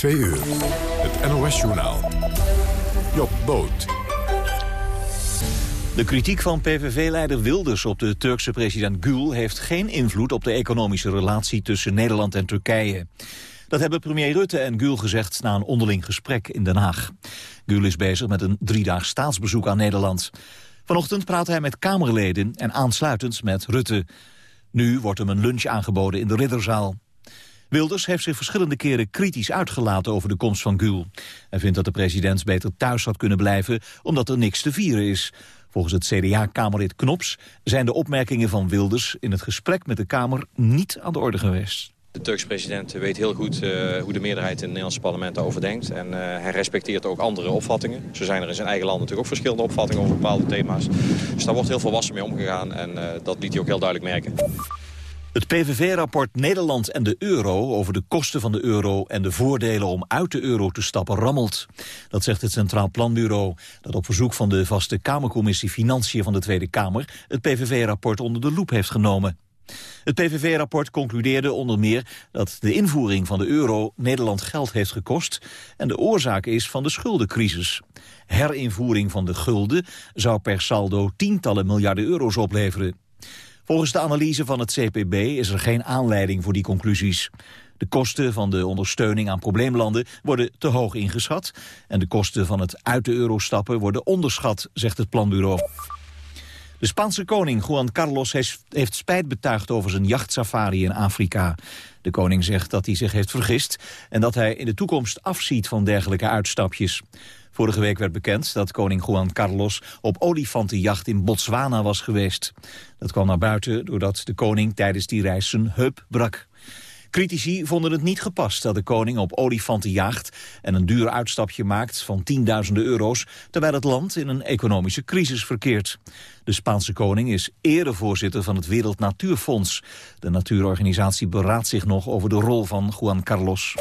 Twee uur. Het NOS-journaal. Job Boot. De kritiek van PVV-leider Wilders op de Turkse president Gül... heeft geen invloed op de economische relatie tussen Nederland en Turkije. Dat hebben premier Rutte en Gül gezegd na een onderling gesprek in Den Haag. Gül is bezig met een driedaags staatsbezoek aan Nederland. Vanochtend praat hij met Kamerleden en aansluitend met Rutte. Nu wordt hem een lunch aangeboden in de Ridderzaal. Wilders heeft zich verschillende keren kritisch uitgelaten over de komst van Gül. Hij vindt dat de president beter thuis had kunnen blijven omdat er niks te vieren is. Volgens het CDA-kamerlid Knops zijn de opmerkingen van Wilders in het gesprek met de Kamer niet aan de orde geweest. De Turkse president weet heel goed uh, hoe de meerderheid in het Nederlandse parlement daarover denkt. En uh, hij respecteert ook andere opvattingen. Zo zijn er in zijn eigen land natuurlijk ook verschillende opvattingen over bepaalde thema's. Dus daar wordt heel volwassen mee omgegaan en uh, dat liet hij ook heel duidelijk merken. Het PVV-rapport Nederland en de euro over de kosten van de euro en de voordelen om uit de euro te stappen rammelt. Dat zegt het Centraal Planbureau, dat op verzoek van de vaste Kamercommissie Financiën van de Tweede Kamer het PVV-rapport onder de loep heeft genomen. Het PVV-rapport concludeerde onder meer dat de invoering van de euro Nederland geld heeft gekost en de oorzaak is van de schuldencrisis. Herinvoering van de gulden zou per saldo tientallen miljarden euro's opleveren. Volgens de analyse van het CPB is er geen aanleiding voor die conclusies. De kosten van de ondersteuning aan probleemlanden worden te hoog ingeschat... en de kosten van het uit de euro stappen worden onderschat, zegt het planbureau. De Spaanse koning Juan Carlos heeft spijt betuigd over zijn jachtsafari in Afrika. De koning zegt dat hij zich heeft vergist en dat hij in de toekomst afziet van dergelijke uitstapjes. Vorige week werd bekend dat koning Juan Carlos op olifantenjacht in Botswana was geweest. Dat kwam naar buiten doordat de koning tijdens die reis zijn heup brak. Critici vonden het niet gepast dat de koning op olifanten jaagt... en een duur uitstapje maakt van tienduizenden euro's... terwijl het land in een economische crisis verkeert. De Spaanse koning is erevoorzitter van het Wereld Natuurfonds. De natuurorganisatie beraadt zich nog over de rol van Juan Carlos.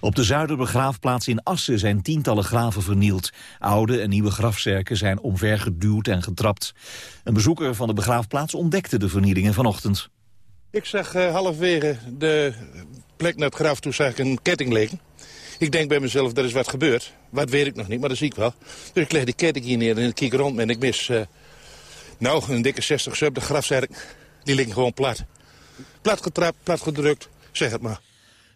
Op de Zuiderbegraafplaats in Assen zijn tientallen graven vernield. Oude en nieuwe grafzerken zijn omvergeduwd en getrapt. Een bezoeker van de begraafplaats ontdekte de vernielingen vanochtend. Ik zag uh, halverwege de plek naar het graf, toen zag ik een ketting liggen. Ik denk bij mezelf, er is wat gebeurd. Wat weet ik nog niet, maar dat zie ik wel. Dus ik leg die ketting hier neer en ik kijk rond en ik mis... Uh, nou, een dikke 60 sub, de grafzerk, die liggen gewoon plat. Plat getrapt, plat gedrukt, zeg het maar.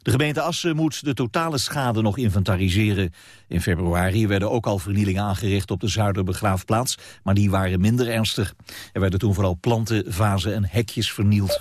De gemeente Assen moet de totale schade nog inventariseren. In februari werden ook al vernielingen aangericht op de Zuiderbegraafplaats, maar die waren minder ernstig. Er werden toen vooral planten, vazen en hekjes vernield.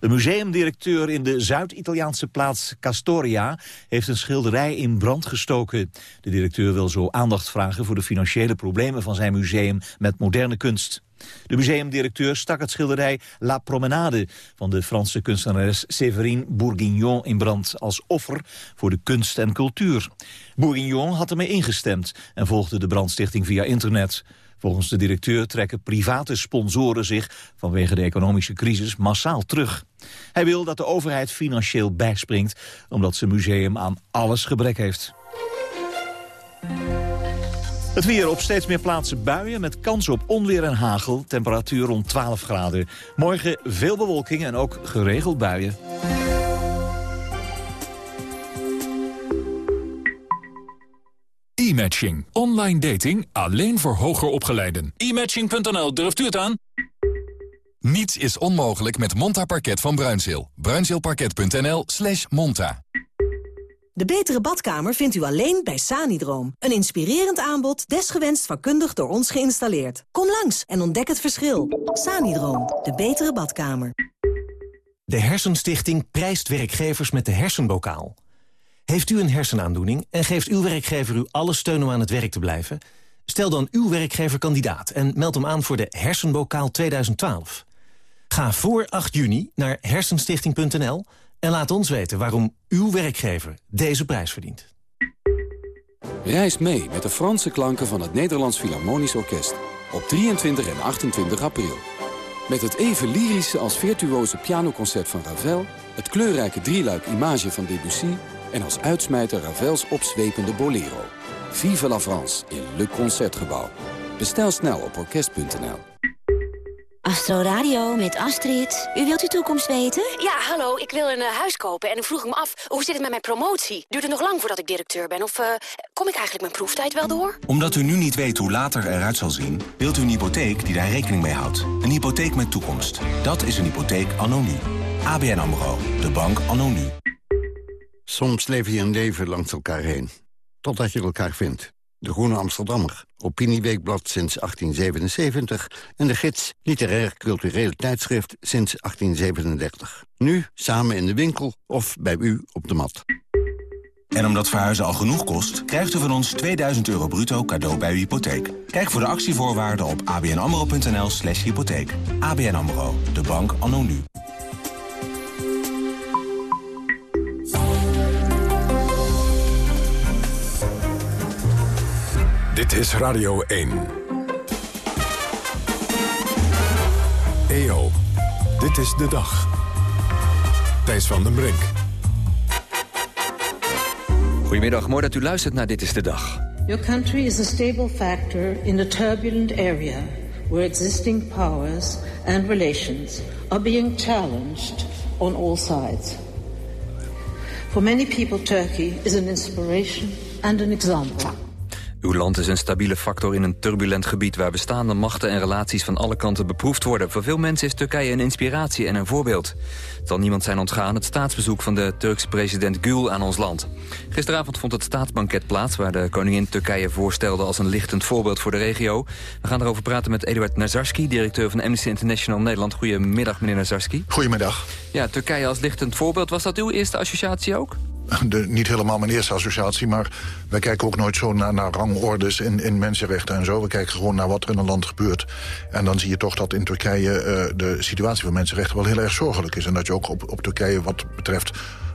De museumdirecteur in de Zuid-Italiaanse plaats Castoria heeft een schilderij in brand gestoken. De directeur wil zo aandacht vragen voor de financiële problemen van zijn museum met moderne kunst. De museumdirecteur stak het schilderij La Promenade van de Franse kunstenares Séverine Bourguignon in brand als offer voor de kunst en cultuur. Bourguignon had ermee ingestemd en volgde de brandstichting via internet. Volgens de directeur trekken private sponsoren zich vanwege de economische crisis massaal terug. Hij wil dat de overheid financieel bijspringt omdat zijn museum aan alles gebrek heeft. Het weer op steeds meer plaatsen buien met kans op onweer en hagel. Temperatuur rond 12 graden. Morgen veel bewolking en ook geregeld buien. E-matching. Online dating alleen voor hoger opgeleiden. E-matching.nl, durft u het aan? Niets is onmogelijk met Monta Parket van Bruinzeel. Bruinzeelparket.nl slash monta. De betere badkamer vindt u alleen bij Sanidroom. Een inspirerend aanbod, desgewenst vakkundig door ons geïnstalleerd. Kom langs en ontdek het verschil. Sanidroom, de betere badkamer. De Hersenstichting prijst werkgevers met de hersenbokaal. Heeft u een hersenaandoening en geeft uw werkgever u alle steun om aan het werk te blijven? Stel dan uw werkgever kandidaat en meld hem aan voor de Hersenbokaal 2012. Ga voor 8 juni naar hersenstichting.nl en laat ons weten waarom uw werkgever deze prijs verdient. Reis mee met de Franse klanken van het Nederlands Philharmonisch Orkest. Op 23 en 28 april. Met het even lyrische als virtuoze pianoconcert van Ravel... het kleurrijke drieluik Image van Debussy... en als uitsmijter Ravels opzwepende Bolero. Vive la France in Le Concertgebouw. Bestel snel op orkest.nl. Astro Radio met Astrid. U wilt uw toekomst weten? Ja, hallo, ik wil een uh, huis kopen en ik vroeg me af... hoe zit het met mijn promotie? Duurt het nog lang voordat ik directeur ben? Of uh, kom ik eigenlijk mijn proeftijd wel door? Omdat u nu niet weet hoe later eruit zal zien... wilt u een hypotheek die daar rekening mee houdt. Een hypotheek met toekomst. Dat is een hypotheek anno nu. ABN AMRO. De bank anno nu. Soms leef je een leven langs elkaar heen. Totdat je elkaar vindt. De Groene Amsterdammer, Opinieweekblad sinds 1877... en de gids Literair Cultureel Tijdschrift sinds 1837. Nu samen in de winkel of bij u op de mat. En omdat verhuizen al genoeg kost, krijgt u van ons 2000 euro bruto cadeau bij uw hypotheek. Kijk voor de actievoorwaarden op abnamro.nl slash hypotheek. ABN AMRO, de bank anno nu. Dit is Radio 1. EO, dit is de dag. Thijs van den Brink. Goedemiddag, mooi dat u luistert naar Dit is de Dag. Your country is a stable factor in a turbulent area... where existing powers and relations are being challenged on all sides. For many people, Turkey is an inspiration and an example. Uw land is een stabiele factor in een turbulent gebied... waar bestaande machten en relaties van alle kanten beproefd worden. Voor veel mensen is Turkije een inspiratie en een voorbeeld. Het zal niemand zijn ontgaan het staatsbezoek van de Turkse president Gül aan ons land. Gisteravond vond het staatsbanket plaats... waar de koningin Turkije voorstelde als een lichtend voorbeeld voor de regio. We gaan erover praten met Eduard Nazarski, directeur van Amnesty International Nederland. Goedemiddag, meneer Nazarski. Goedemiddag. Ja, Turkije als lichtend voorbeeld. Was dat uw eerste associatie ook? Niet helemaal mijn eerste associatie... maar wij kijken ook nooit zo naar, naar rangordes in, in mensenrechten en zo. We kijken gewoon naar wat er in een land gebeurt. En dan zie je toch dat in Turkije uh, de situatie van mensenrechten... wel heel erg zorgelijk is. En dat je ook op, op Turkije wat betreft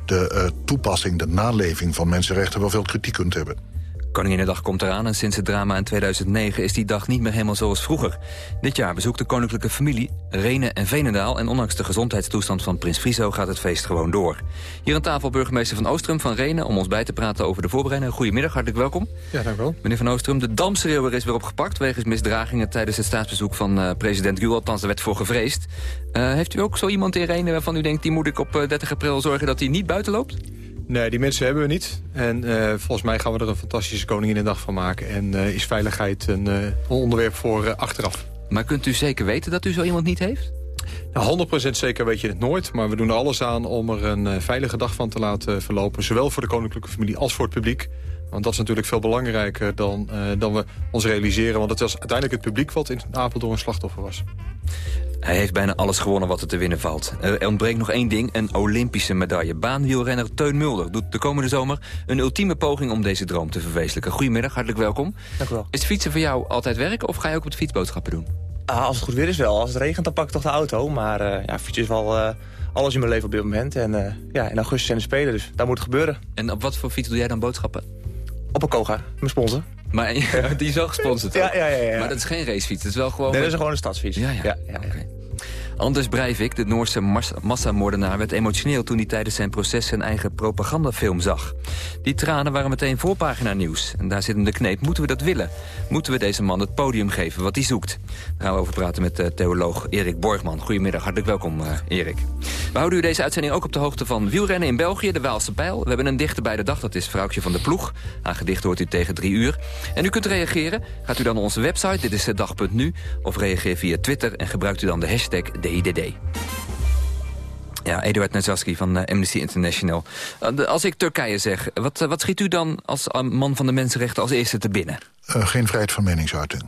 de uh, toepassing, de naleving van mensenrechten... wel veel kritiek kunt hebben. Koninginnedag komt eraan en sinds het drama in 2009 is die dag niet meer helemaal zoals vroeger. Dit jaar bezoekt de koninklijke familie Renen en Venendaal... en ondanks de gezondheidstoestand van prins Friso gaat het feest gewoon door. Hier aan tafel burgemeester Van Oostrum van Renen... om ons bij te praten over de voorbereidingen. Goedemiddag, hartelijk welkom. Ja, dank u wel. Meneer Van Oostrum, de damschreeuwer is weer opgepakt... wegens misdragingen tijdens het staatsbezoek van uh, president Gül. Althans, er werd voor gevreesd. Uh, heeft u ook zo iemand in Renen waarvan u denkt... die moet ik op 30 eh, april zorgen dat hij niet buiten loopt? Nee, die mensen hebben we niet. En uh, volgens mij gaan we er een fantastische Koninginnedag van maken. En uh, is veiligheid een uh, onderwerp voor achteraf. Maar kunt u zeker weten dat u zo iemand niet heeft? Nou, 100% zeker weet je het nooit. Maar we doen er alles aan om er een veilige dag van te laten verlopen. Zowel voor de koninklijke familie als voor het publiek. Want dat is natuurlijk veel belangrijker dan, dan we ons realiseren. Want het was uiteindelijk het publiek wat in Apeldoorn een slachtoffer was. Hij heeft bijna alles gewonnen wat er te winnen valt. Er ontbreekt nog één ding, een Olympische medaille. Baanwielrenner Teun Mulder doet de komende zomer een ultieme poging om deze droom te verwezenlijken. Goedemiddag, hartelijk welkom. Dank u wel. Is fietsen voor jou altijd werken of ga je ook op de fietsboodschappen doen? Ah, als het goed weer is wel. Als het regent dan pak ik toch de auto. Maar uh, ja, fietsen is wel uh, alles in mijn leven op dit moment. En uh, ja, in augustus zijn de Spelen, dus daar moet het gebeuren. En op wat voor fiets doe jij dan boodschappen? Op een Koga, mijn sponsor. Maar die is wel gesponsord ja, ja, ja, ja, Maar dat is geen racefiets, dat is wel gewoon... Nee, dat is gewoon een stadsfiets. Ja, ja. ja, ja oké. Anders Breivik, de Noorse massamoordenaar, werd emotioneel toen hij tijdens zijn proces zijn eigen propagandafilm zag. Die tranen waren meteen voorpagina nieuws. En daar zit hem de kneep. Moeten we dat willen? Moeten we deze man het podium geven wat hij zoekt? Daar gaan we over praten met uh, theoloog Erik Borgman. Goedemiddag, hartelijk welkom uh, Erik. We houden u deze uitzending ook op de hoogte van wielrennen in België, de Waalse Pijl. We hebben een dichter bij de dag, dat is Vrouwtje van de Ploeg. Aan gedicht hoort u tegen drie uur. En u kunt reageren. Gaat u dan naar onze website, dit is de dag.nu, of reageer via Twitter en gebruikt u dan de hashtag DIDD. Ja, Eduard Nazaski van uh, Amnesty International. Uh, als ik Turkije zeg, wat, uh, wat schiet u dan als man van de mensenrechten als eerste te binnen? geen vrijheid van meningsuiting.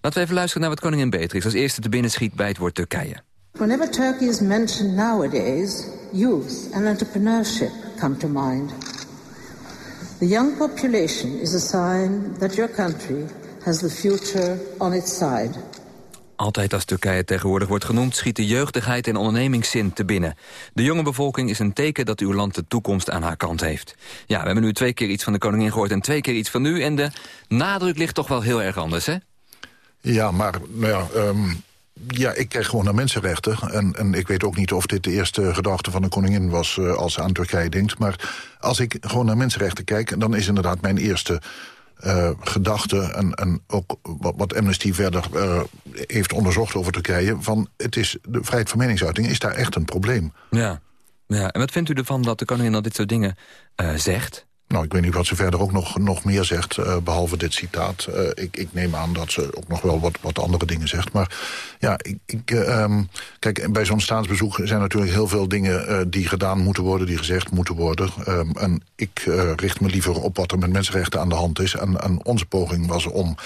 Laten we even luisteren naar wat koningin Beatrix als eerste te binnen schiet bij het woord Turkije. Whenever Turkey is mentioned nowadays, youth and entrepreneurship come to mind. The young population is a sign that your country has the future on its side. Altijd als Turkije tegenwoordig wordt genoemd... schiet de jeugdigheid en ondernemingszin te binnen. De jonge bevolking is een teken dat uw land de toekomst aan haar kant heeft. Ja, we hebben nu twee keer iets van de koningin gehoord... en twee keer iets van u. En de nadruk ligt toch wel heel erg anders, hè? Ja, maar nou ja, um, ja, ik kijk gewoon naar mensenrechten. En, en ik weet ook niet of dit de eerste gedachte van de koningin was... Uh, als ze aan Turkije denkt. Maar als ik gewoon naar mensenrechten kijk... dan is inderdaad mijn eerste uh, gedachte en, en ook wat, Amnesty verder uh, heeft onderzocht over Turkije... van het is, de vrijheid van meningsuiting is daar echt een probleem. Ja. ja. En wat vindt u ervan dat de koningin al dit soort dingen uh, zegt? Nou, ik weet niet wat ze verder ook nog, nog meer zegt, uh, behalve dit citaat. Uh, ik, ik neem aan dat ze ook nog wel wat, wat andere dingen zegt. Maar ja, ik, ik, uh, um, kijk, bij zo'n staatsbezoek zijn natuurlijk heel veel dingen... die gedaan moeten worden, die gezegd moeten worden. Um, en ik richt me liever op wat er met mensenrechten aan de hand is. En, en onze poging was om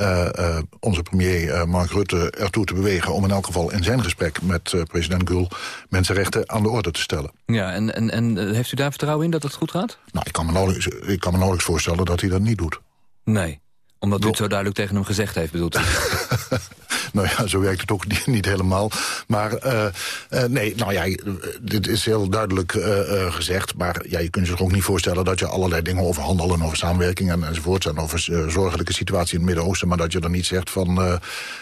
uh, uh, onze premier uh, Mark Rutte ertoe te bewegen... om in elk geval in zijn gesprek met president Gül... mensenrechten aan de orde te stellen. Ja, en, en, en heeft u daar vertrouwen in dat het goed gaat? Nou, ik kan me nauwelijks, ik kan me nauwelijks voorstellen dat hij dat niet doet. Nee, omdat u het zo duidelijk tegen hem gezegd heeft, bedoelt u? nou ja, zo werkt het ook niet, helemaal. Maar uh, uh, nee, nou ja, dit is heel duidelijk uh, gezegd. Maar ja, je kunt je zich ook niet voorstellen dat je allerlei dingen over handel en over samenwerking en, enzovoort... en over zorgelijke situatie in het Midden-Oosten... maar dat je dan niet zegt van,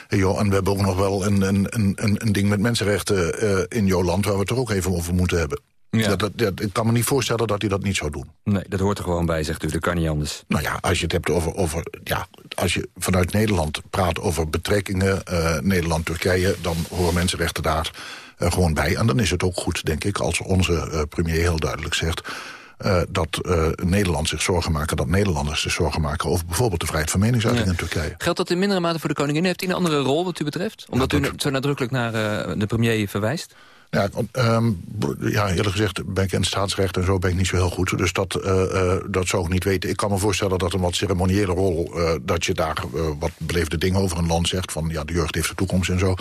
joh, en we hebben ook nog wel een, een, een, een ding met mensenrechten in jouw land... waar we het er ook even over moeten hebben. Ja. Dat, dat, dat, ik kan me niet voorstellen dat hij dat niet zou doen. Nee, dat hoort er gewoon bij, zegt u. Dat kan niet anders. Nou ja, als je het hebt over... over ja, als je vanuit Nederland praat over betrekkingen... Uh, Nederland-Turkije, dan horen mensenrechten daar uh, gewoon bij. En dan is het ook goed, denk ik, als onze uh, premier heel duidelijk zegt... Uh, dat uh, Nederland zich zorgen maken, dat Nederlanders zich zorgen maken... over bijvoorbeeld de vrijheid van meningsuiting ja. in Turkije. Geldt dat in mindere mate voor de koningin? Heeft hij een andere rol wat u betreft? Omdat ja, dat... u zo nadrukkelijk naar uh, de premier verwijst? Ja, um, ja, eerlijk gezegd ben ik in het staatsrecht en zo ben ik niet zo heel goed. Dus dat, uh, uh, dat zou ik niet weten. Ik kan me voorstellen dat een wat ceremoniële rol... Uh, dat je daar wat beleefde dingen over een land zegt. Van ja, de jeugd heeft de toekomst en zo.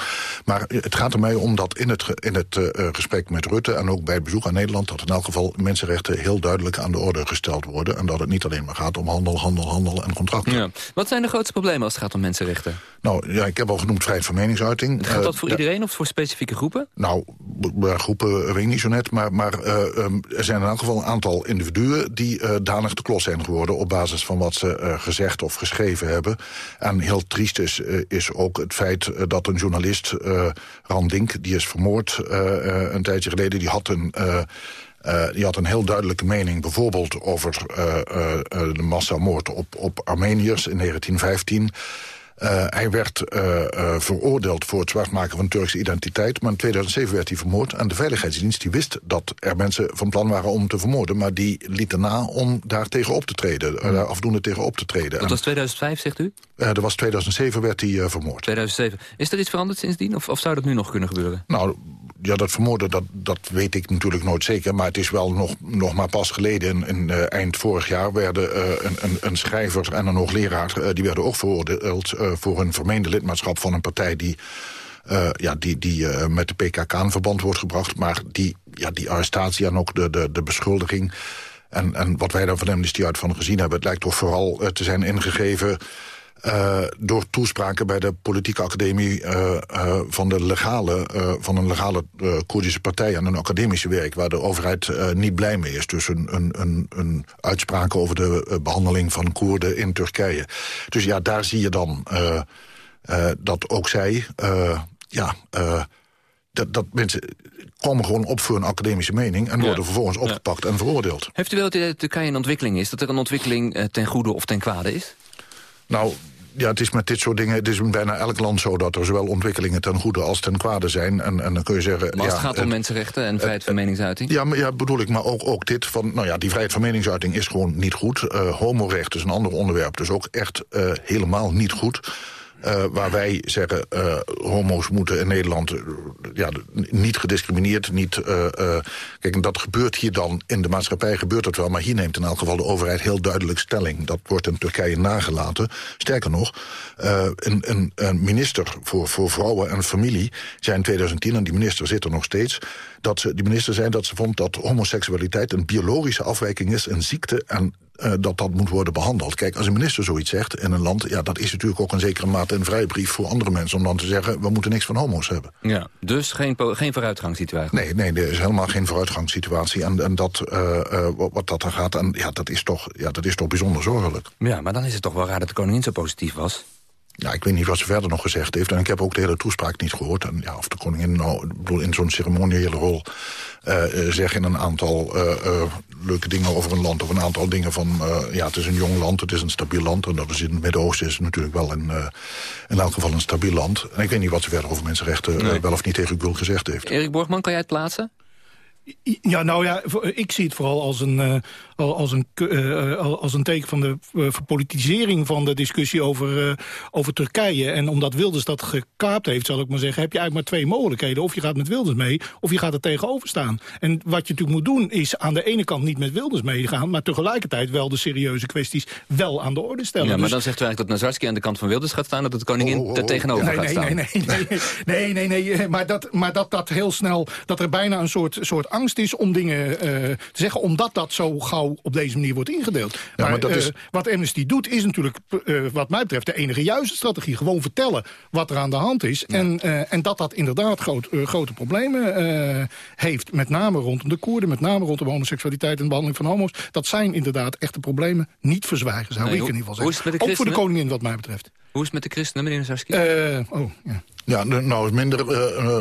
Maar het gaat er mij om dat in het, in het gesprek met Rutte... en ook bij het bezoek aan Nederland... dat in elk geval mensenrechten heel duidelijk aan de orde gesteld worden. En dat het niet alleen maar gaat om handel, handel, handel en contracten. Ja. Wat zijn de grootste problemen als het gaat om mensenrechten? Nou, ja, ik heb al genoemd vrijheid van meningsuiting. Gaat dat voor iedereen of voor specifieke groepen? Nou, groepen weet ik niet zo net. Maar, maar uh, um, er zijn in elk geval een aantal individuen... die uh, danig de klos zijn geworden... op basis van wat ze gezegd of geschreven hebben. En heel triest is, is ook het feit dat een journalist, Randink... die is vermoord een tijdje geleden, die had een... Die had een heel duidelijke mening bijvoorbeeld over de massamoord op, op Armeniërs in 1915... Uh, hij werd uh, uh, veroordeeld voor het zwartmaken van Turkse identiteit... maar in 2007 werd hij vermoord. En de Veiligheidsdienst die wist dat er mensen van plan waren om te vermoorden... maar die lieten na om daar tegen op te treden, mm. daar afdoende tegen op te treden. Dat was 2005, zegt u? dat was 2007 werd hij vermoord. 2007. Is er iets veranderd sindsdien, of, of zou dat nu nog kunnen gebeuren? Nou, ja, dat vermoorden, dat, dat weet ik natuurlijk nooit zeker. Maar het is wel nog, nog maar pas geleden, in, uh, eind vorig jaar... werden uh, een, een, een, schrijver en een hoogleraar... Uh, die werden ook veroordeeld voor een vermeende lidmaatschap van een partij... die, ja, die, die met de PKK in verband wordt gebracht. Maar die, ja, die arrestatie en ook de, de, de beschuldiging... En, en wat wij daar van Amnesty uit van gezien hebben... het lijkt toch vooral te zijn ingegeven... Uh, door toespraken bij de politieke academie uh, uh, van, de legale, van een legale Koerdische partij... aan een academische werk waar de overheid niet blij mee is. Dus een, een, een, een uitspraak over de behandeling van Koerden in Turkije. Dus ja, daar zie je dan dat ook zij... ja, dat, dat mensen komen gewoon op voor een academische mening... en worden ja. vervolgens opgepakt ja. en veroordeeld. Heeft u wel het idee dat Turkije een ontwikkeling is? Dat er een ontwikkeling ten goede of ten kwade is? Nou, ja, het is met dit soort dingen... het is in bijna elk land zo dat er zowel ontwikkelingen ten goede als ten kwade zijn. En, en dan kun je zeggen... Maar als het gaat om mensenrechten en vrijheid van meningsuiting? Ja, maar, ja, bedoel ik, maar ook, ook dit van... nou ja, die vrijheid van meningsuiting is gewoon niet goed. Uh, homorecht is een ander onderwerp, dus ook echt uh, helemaal niet goed. Uh, waar wij zeggen, uh, homo's moeten in Nederland uh, ja, niet gediscrimineerd. Niet, kijk, dat gebeurt hier dan, in de maatschappij gebeurt dat wel... maar hier neemt in elk geval de overheid heel duidelijk stelling. Dat wordt in Turkije nagelaten. Sterker nog, een, een, een, minister voor, voor vrouwen en familie... zei in 2010, en die minister zit er nog steeds... dat ze, die minister zei dat ze vond dat homoseksualiteit een biologische afwijking is... een ziekte en uh, dat dat moet worden behandeld. Kijk, als een minister zoiets zegt in een land... ja, dat is natuurlijk ook een zekere mate een vrijbrief voor andere mensen... om dan te zeggen, we moeten niks van homo's hebben. Ja, dus geen, geen vooruitgangssituatie? Nee, nee, er is helemaal geen vooruitgangssituatie. En, en dat, uh, uh, wat dat er gaat, en, ja, dat, is toch, ja, dat is toch bijzonder zorgelijk. Ja, maar dan is het toch wel raar dat de koningin zo positief was? Ja, ik weet niet wat ze verder nog gezegd heeft. En ik heb ook de hele toespraak niet gehoord. En ja, of de koningin nou ik bedoel, in zo'n ceremoniële rol uh, zeggen een aantal uh, uh, leuke dingen over een land. Of een aantal dingen van, ja, het is een jong land, het is een stabiel land. En dat is in het Midden-Oosten is natuurlijk wel een, in elk geval een stabiel land. En ik weet niet wat ze verder over mensenrechten nee. wel of niet tegen Gul gezegd heeft. Erik Borgman, kan jij het plaatsen? Ja, nou ja, ik zie het vooral als een, uh, als een, uh, als een teken van de uh, verpolitisering van de discussie over, over Turkije. En omdat Wilders dat gekaapt heeft, zal ik maar zeggen, heb je eigenlijk maar twee mogelijkheden. Of je gaat met Wilders mee, of je gaat er tegenover staan. En wat je natuurlijk moet doen, is aan de ene kant niet met Wilders meegaan, maar tegelijkertijd wel de serieuze kwesties wel aan de orde stellen. Ja, maar dus, dan zegt u eigenlijk dat Nazarski aan de kant van Wilders gaat staan, dat de koningin oh, oh, oh. er tegenover nee, gaat nee, staan. Nee, nee, nee, nee, nee, nee, maar dat, maar dat, dat heel snel, dat er bijna een soort, soort angst is om dingen uh, te zeggen... omdat dat zo gauw op deze manier wordt ingedeeld. Ja, maar, maar dat uh, is... wat Amnesty doet is natuurlijk, uh, wat mij betreft... de enige juiste strategie. Gewoon vertellen wat er aan de hand is. Ja. En, en dat dat inderdaad groot, grote problemen heeft. Met name rondom de Koerden, met name rondom homoseksualiteit... en de behandeling van homo's. Dat zijn inderdaad echte problemen. Niet verzwijgen, zou nee, ik in ieder geval zeggen. Ook voor de koningin wat mij betreft. Hoe is het met de christenen, meneer Nazarski? oh, ja. Ja, nou, minder uh,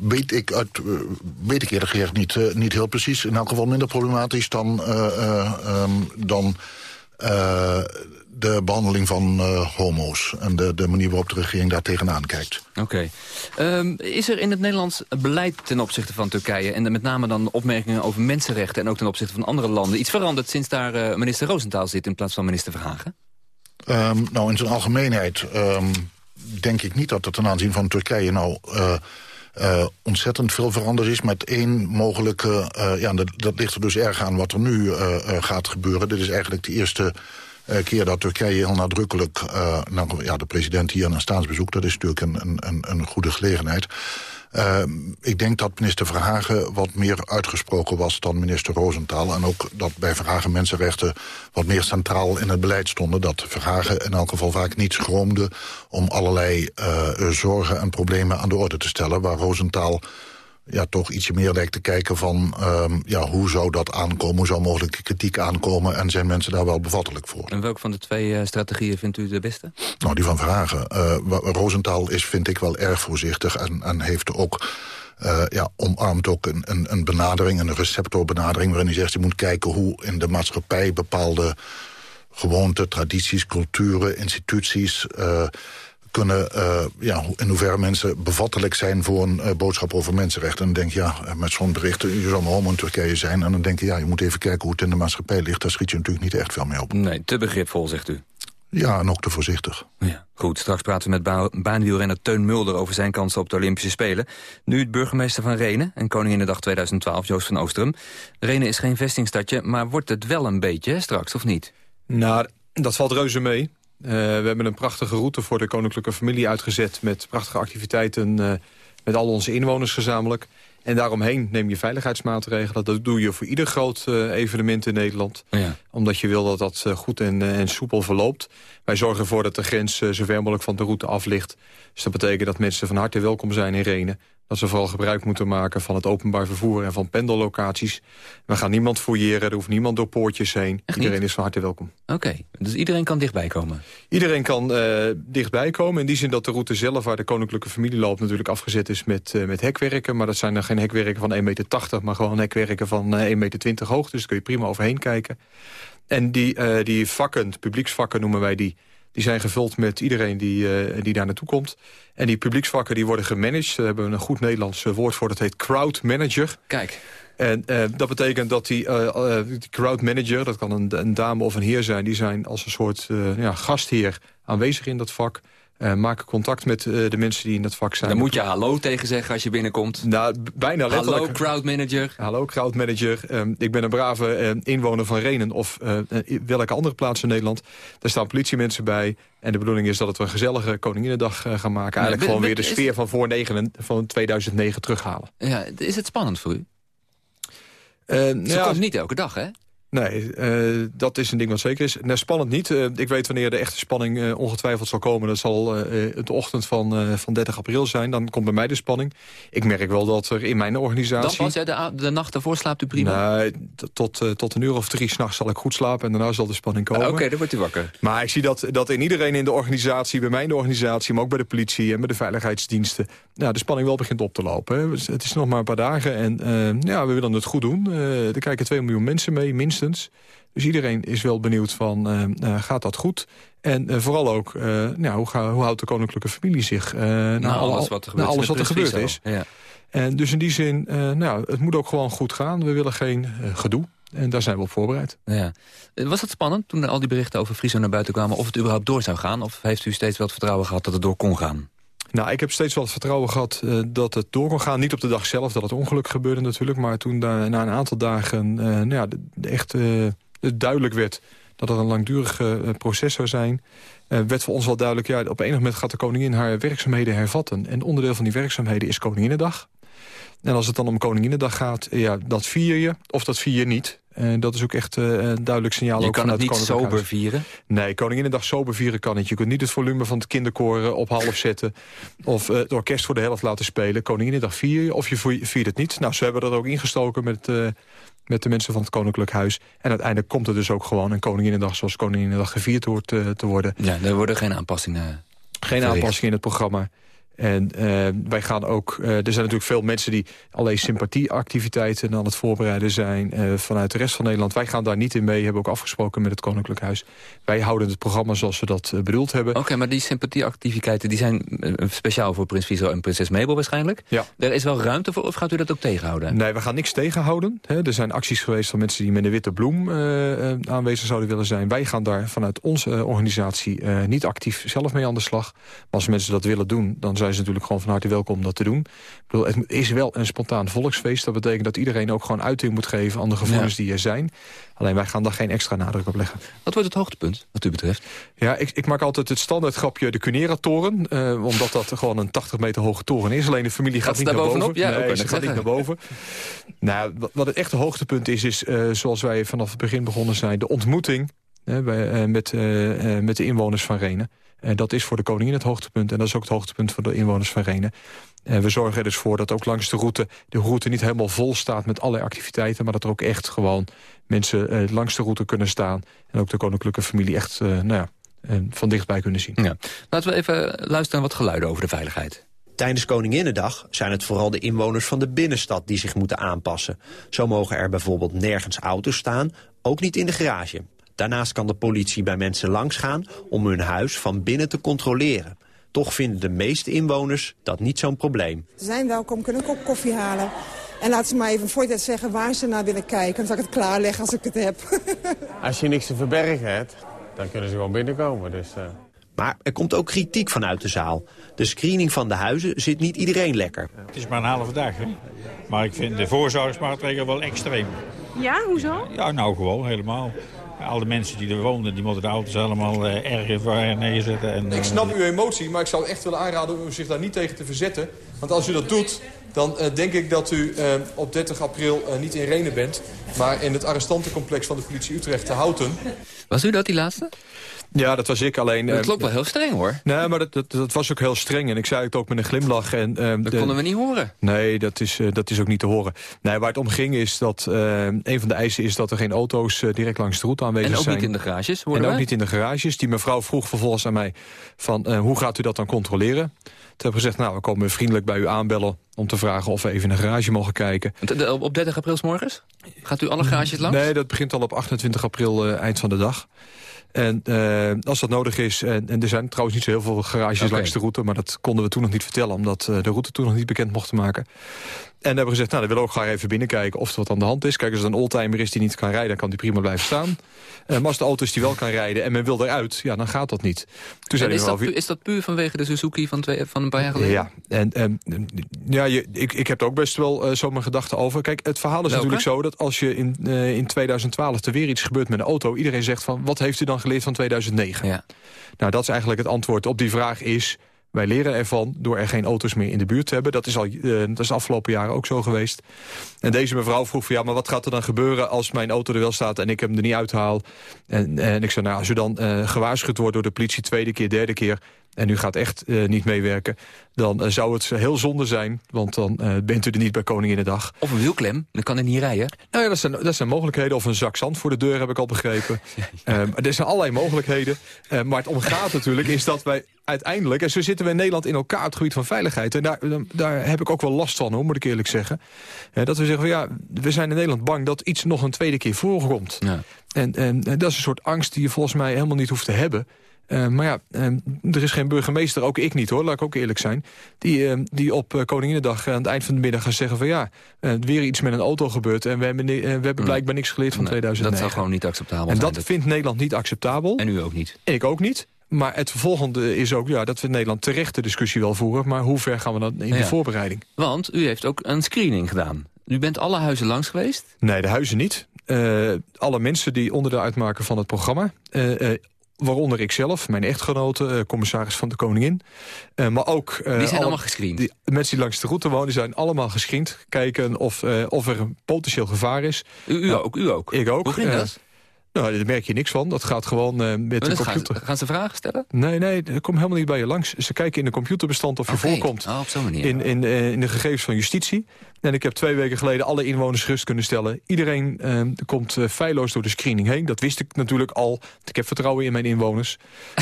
weet ik uit, uh, weet ik eerlijk gezegd niet, uh, niet heel precies. In elk geval minder problematisch dan, um, dan de behandeling van homo's. En de, de manier waarop de regering daar tegenaan kijkt. Oké. Okay. Um, is er in het Nederlands beleid ten opzichte van Turkije... en met name dan opmerkingen over mensenrechten... en ook ten opzichte van andere landen... iets veranderd sinds daar minister Roosentaal zit in plaats van minister Verhagen? Um, nou, in zijn algemeenheid... Um, denk ik niet dat er ten aanzien van Turkije nou... Uh, uh, ontzettend veel veranderd is met één mogelijke... Uh, ja, dat, dat, ligt er dus erg aan wat er nu gaat gebeuren. Dit is eigenlijk de eerste keer dat Turkije heel nadrukkelijk... nou, ja, de president hier aan een staatsbezoek, dat is natuurlijk een, een, een goede gelegenheid... Uh, ik denk dat minister Verhagen wat meer uitgesproken was dan minister Rosenthal. En ook dat bij Verhagen mensenrechten wat meer centraal in het beleid stonden. Dat Verhagen in elk geval vaak niet schroomde om allerlei uh, zorgen en problemen aan de orde te stellen. Waar Rosenthal ja, toch ietsje meer lijkt te kijken van... Um, ja, hoe zou dat aankomen, hoe zou mogelijke kritiek aankomen... en zijn mensen daar wel bevattelijk voor. En welke van de twee uh, strategieën vindt u de beste? Nou, die van Vragen. Uh, Rosenthal is, vind ik, wel erg voorzichtig en, en heeft ook... Uh, ja, omarmt ook een, een, een benadering, een receptorbenadering... waarin hij zegt, je moet kijken hoe in de maatschappij bepaalde gewoonten, tradities, culturen, instituties... Uh, kunnen, uh, ja, in hoeverre mensen bevattelijk zijn voor een uh, boodschap over mensenrechten. En dan denk je, ja, met zo'n bericht, je zou maar homo in Turkije zijn. En dan denk je, ja, je moet even kijken hoe het in de maatschappij ligt. Daar schiet je natuurlijk niet echt veel mee op. Nee, te begripvol, zegt u. Ja, en ook te voorzichtig. Ja, goed, straks praten we met ba baanwielrenner Teun Mulder... over zijn kansen op de Olympische Spelen. Nu het burgemeester van Renen en Koninginnedag 2012, Joost van Oostrum. Renen is geen vestingstadje, maar wordt het wel een beetje straks, of niet? Nou, dat valt reuze mee. Uh, we hebben een prachtige route voor de koninklijke familie uitgezet... met prachtige activiteiten uh, met al onze inwoners gezamenlijk. En daaromheen neem je veiligheidsmaatregelen. Dat doe je voor ieder groot uh, evenement in Nederland. Ja. Omdat je wil dat dat goed en, en, soepel verloopt. Wij zorgen ervoor dat de grens zo ver mogelijk van de route af ligt. Dus dat betekent dat mensen van harte welkom zijn in Renen dat ze vooral gebruik moeten maken van het openbaar vervoer... en van pendellocaties. We gaan niemand fouilleren, er hoeft niemand door poortjes heen. Iedereen is van harte welkom. Oké, okay. dus iedereen kan dichtbij komen? Iedereen kan uh, dichtbij komen. In die zin dat de route zelf waar de koninklijke familie loopt... natuurlijk afgezet is met, uh, met hekwerken. Maar dat zijn dan geen hekwerken van 1,80 meter, maar gewoon hekwerken van uh, 1,20 meter hoog. Dus daar kun je prima overheen kijken. En die, die vakken, publieksvakken noemen wij die... Die zijn gevuld met iedereen die, uh, die daar naartoe komt. En die publieksvakken die worden gemanaged. We hebben een goed Nederlands woord voor, dat heet crowd manager. Kijk. En uh, dat betekent dat die, uh, uh, die crowd manager, dat kan een, een, dame of een heer zijn... die zijn als een soort ja, gastheer aanwezig in dat vak... Uh, maken contact met uh, de mensen die in dat vak zijn. Dan moet je hallo tegen zeggen als je binnenkomt. Nou, bijna letterlijk. Hallo crowdmanager. Hallo crowdmanager. Um, ik ben een brave uh, inwoner van Renen of welke andere plaats in Nederland. Daar staan politiemensen bij. En de bedoeling is dat het een gezellige Koninginnedag gaan maken. Eigenlijk gewoon weer de sfeer van voor 9, van 2009 terughalen. Ja, is het spannend voor u? Ze ja, komt niet elke dag, hè? Nee, uh, dat is een ding wat zeker is. Nee, spannend niet. Uh, ik weet wanneer de echte spanning uh, ongetwijfeld zal komen. Dat zal de ochtend van, van 30 april zijn. Dan komt bij mij de spanning. Ik merk wel dat er in mijn organisatie... Dan pas, jij de, de nacht ervoor slaapt u prima? Nee, tot, tot een uur of drie s'nachts zal ik goed slapen. En daarna zal de spanning komen. Oké, okay, dan wordt u wakker. Maar ik zie dat, dat in iedereen in de organisatie... bij mijn organisatie, maar ook bij de politie en bij de veiligheidsdiensten... Nou, de spanning wel begint op te lopen. Hè. Het is nog maar een paar dagen en ja, we willen het goed doen. er kijken 2 miljoen mensen mee, minstens. Dus iedereen is wel benieuwd van, uh, uh, gaat dat goed? En uh, vooral ook, nou, hoe, ga, hoe, houdt de koninklijke familie zich na, na, alles wat er gebeurd, alles wat er gebeurd is? Ja. En dus in die zin, nou, het moet ook gewoon goed gaan. We willen geen gedoe. En daar zijn we op voorbereid. Ja. Was het spannend toen al die berichten over Friso naar buiten kwamen... of het überhaupt door zou gaan? Of heeft u steeds wel het vertrouwen gehad dat het door kon gaan? Nou, ik heb steeds wel het vertrouwen gehad uh, dat het door kon gaan. Niet op de dag zelf, dat het ongeluk gebeurde natuurlijk. Maar toen na een aantal dagen uh, nou ja, echt uh, duidelijk werd... dat het een langdurig proces zou zijn... werd voor ons wel duidelijk... ja, op enig moment gaat de koningin haar werkzaamheden hervatten. En onderdeel van die werkzaamheden is Koninginnedag. En als het dan om Koninginnedag gaat, ja, dat vier je of dat vier je niet. En dat is ook echt uh, een duidelijk signaal. Je ook kan het niet sober vieren? Nee, Koninginnedag sober vieren kan niet. Je kunt niet het volume van het kinderkoren op half zetten... of uh, het orkest voor de helft laten spelen. Koninginnedag vier je of je viert het niet. Nou, ze hebben dat ook ingestoken met, uh, met de mensen van het Koninklijk Huis. En uiteindelijk komt er dus ook gewoon een Koninginnedag... zoals Koninginnedag gevierd hoort te worden. Ja, er worden geen aanpassingen Geen aanpassingen in het programma. En uh, wij gaan ook, uh, er zijn natuurlijk veel mensen die alleen sympathieactiviteiten aan het voorbereiden zijn uh, vanuit de rest van Nederland. Wij gaan daar niet in mee, hebben ook afgesproken met het Koninklijk Huis. Wij houden het programma zoals we dat bedoeld hebben. Oké, maar die sympathieactiviteiten die zijn speciaal voor Prins Friso en Prinses Mabel waarschijnlijk. Ja. Er is wel ruimte voor of gaat u dat ook tegenhouden? Nee, we gaan niks tegenhouden. Hè. Er zijn acties geweest van mensen die met een witte bloem aanwezig zouden willen zijn. Wij gaan daar vanuit onze organisatie niet actief zelf mee aan de slag. Maar als mensen dat willen doen, dan zijn ze natuurlijk gewoon van harte welkom om dat te doen. Ik bedoel, het is wel een spontaan volksfeest. Dat betekent dat iedereen ook gewoon uiting moet geven aan de gevoelens die er zijn. Alleen wij gaan daar geen extra nadruk op leggen. Wat wordt het hoogtepunt, wat u betreft? Ja, ik, ik maak altijd het standaard grapje de Cunera-toren. Uh, omdat dat gewoon een 80 meter hoge toren is. Alleen de familie gaat, niet naar boven. Ja, nee, ze gaat niet naar boven. nou, wat het echte hoogtepunt is, is uh, zoals wij vanaf het begin begonnen zijn... de ontmoeting bij, uh, met, met de inwoners van Renen. En dat is voor de koningin het hoogtepunt. En dat is ook het hoogtepunt voor de inwoners van Renen. En we zorgen er dus voor dat ook langs de route... de route niet helemaal vol staat met allerlei activiteiten... maar dat er ook echt gewoon mensen eh, langs de route kunnen staan... en ook de koninklijke familie echt eh, nou ja, eh, van dichtbij kunnen zien. Ja. Laten we even luisteren naar wat geluiden over de veiligheid. Tijdens Koninginnedag zijn het vooral de inwoners van de binnenstad die zich moeten aanpassen. Zo mogen er bijvoorbeeld nergens auto's staan, ook niet in de garage. Daarnaast kan de politie bij mensen langsgaan om hun huis van binnen te controleren. Toch vinden de meeste inwoners dat niet zo'n probleem. Ze zijn welkom, kunnen een kop koffie halen. En laten ze maar even voor je tijd zeggen waar ze naar willen kijken. Dan zal ik het klaarleggen als ik het heb. als je niks te verbergen hebt, dan kunnen ze gewoon binnenkomen. Dus, uh... Maar er komt ook kritiek vanuit de zaal. De screening van de huizen zit niet iedereen lekker. Het is maar een halve dag, hè? Maar ik vind de voorzorgsmaatregelen wel extreem. Ja, hoezo? Ja, nou gewoon, helemaal. Al de mensen die er woonden, die moeten de auto's allemaal uh, ergens waar neerzetten. En, ik snap uw emotie, maar ik zou echt willen aanraden om zich daar niet tegen te verzetten. Want als u dat doet, dan uh, denk ik dat u uh, op 30 april niet in Renen bent... maar in het arrestantencomplex van de politie Utrecht te Houten. Was u dat, die laatste? Ja, dat was ik alleen... Dat klopt wel heel streng, hoor. Nee, maar dat, dat, dat, was ook heel streng. En ik zei het ook met een glimlach. En, uh, dat konden we niet horen. Nee, dat is, uh, dat is ook niet te horen. Nee, waar het om ging is dat... Uh, een van de eisen is dat er geen auto's direct langs de route aanwezig zijn. En ook niet in de garages, En ook niet in de garages. Die mevrouw vroeg vervolgens aan mij van... hoe gaat u dat dan controleren? Toen heb ik gezegd, nou, we komen vriendelijk bij u aanbellen... om te vragen of we even in de garage mogen kijken. Op 30 april s morgens? Gaat u alle garages langs? Nee, dat begint al op 28 april, eind van de dag. En uh, als dat nodig is, en, en, er zijn trouwens niet zo heel veel garages okay. langs de route... maar dat konden we toen nog niet vertellen, omdat uh, de route toen nog niet bekend mochten maken. En hebben gezegd, nou, dan willen we ook graag even binnenkijken of er wat aan de hand is. Kijk, als het een oldtimer is die niet kan rijden, dan kan die prima blijven staan. Uh, maar als de auto is die wel kan rijden en men wil eruit, ja, dan gaat dat niet. Toen en is, dat puur, is dat puur vanwege de Suzuki van, twee, van een paar jaar geleden? Ja, en, en ja, je, ik, ik heb er ook best wel uh, zo mijn gedachten over. Kijk, het verhaal is Welke? natuurlijk zo dat als je in, uh, in 2012 er weer iets gebeurt met een auto... iedereen zegt van, wat heeft u dan geleerd van 2009? Ja. Nou, dat is eigenlijk het antwoord op die vraag is Wij leren ervan door er geen auto's meer in de buurt te hebben. Dat is, al, uh, dat is de afgelopen jaren ook zo geweest. En deze mevrouw vroeg van ja, maar wat gaat er dan gebeuren... als mijn auto er wel staat en ik hem er niet uithaal? En, en ik zei, nou, als u dan uh, gewaarschuwd wordt door de politie... tweede keer, derde keer en u gaat echt uh, niet meewerken... dan uh, zou het heel zonde zijn, want dan uh, bent u er niet bij Koninginnedag. Of een wielklem, dan kan hij niet rijden. Nou ja, dat zijn, dat zijn mogelijkheden. Of een zak zand voor de deur, heb ik al begrepen. ja, ja. er zijn allerlei mogelijkheden. maar het omgaat natuurlijk is dat wij uiteindelijk... en zo zitten we in Nederland in elkaar op het gebied van veiligheid. En daar, daar heb ik ook wel last van, hoor, moet ik eerlijk zeggen. dat we zeggen, van, ja, we zijn in Nederland bang dat iets nog een tweede keer voorkomt. Ja. En, en, en dat is een soort angst die je volgens mij helemaal niet hoeft te hebben... Uh, maar ja, uh, er is geen burgemeester, ook ik niet hoor, laat ik ook eerlijk zijn... die, uh, die op uh, Koninginnedag aan het eind van de middag gaat zeggen van... ja, weer iets met een auto gebeurt en we hebben, we hebben blijkbaar niks geleerd van nee, 2009. Dat zou gewoon niet acceptabel en zijn. En dat vindt Nederland niet acceptabel. En u ook niet. Ik ook niet. Maar het volgende is ook ja, dat we in Nederland terecht de discussie wel voeren... maar hoe ver gaan we dan in ja. de voorbereiding? Want u heeft ook een screening gedaan. U bent alle huizen langs geweest? Nee, de huizen niet. alle mensen die onderdeel uitmaken van het programma waaronder ik zelf, mijn echtgenote, uh, commissaris van de Koningin. Uh, maar ook... Uh, die zijn alle, allemaal gescreend? Die, mensen die langs de route wonen, die zijn allemaal gescreend. Kijken of, of er een potentieel gevaar is. U, u ook? U ook? Ik ook. Hoe ging dat? Nou, daar merk je niks van. Dat gaat gewoon uh, met de computer. Gaan, gaan, ze vragen stellen? Nee, nee, dat komt helemaal niet bij je langs. Ze kijken in de computerbestand of je voorkomt. Oh, op zo'n manier. In, in, uh, in de gegevens van justitie. En ik heb twee weken geleden alle inwoners gerust kunnen stellen. Iedereen uh, komt feilloos door de screening heen. Dat wist ik natuurlijk al. Ik heb vertrouwen in mijn inwoners.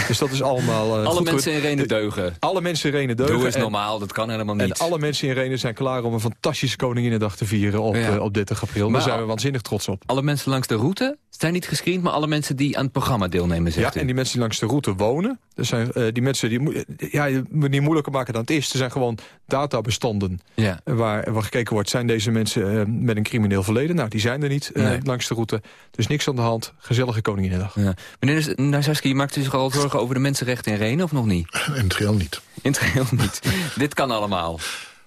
Dus dat is allemaal Alle goed mensen in Renen deugen. Alle mensen in Renen deugen. Doe is normaal, dat kan helemaal niet. En alle mensen in Renen zijn klaar om een fantastische Koninginnedag te vieren op, ja. op 30 april. Maar Daar zijn we waanzinnig trots op. Alle mensen langs de route zijn niet gescreend, maar alle mensen die aan het programma deelnemen, zegt Ja, u. en die mensen die langs de route wonen, er zijn uh, die mensen die ja, niet moeilijker maken dan het is. Er zijn gewoon databestanden ja. waar, waar gekeken wordt, zijn deze mensen uh, met een crimineel verleden? Nou, die zijn er niet uh, nee. langs de route. Dus niks aan de hand. Gezellige Koninginnedag. Ja. Meneer Nazarski, maakt u zich al zorgen over de mensenrechten in Renen of nog niet? In het geheel niet. In het geheel niet. Dit kan allemaal.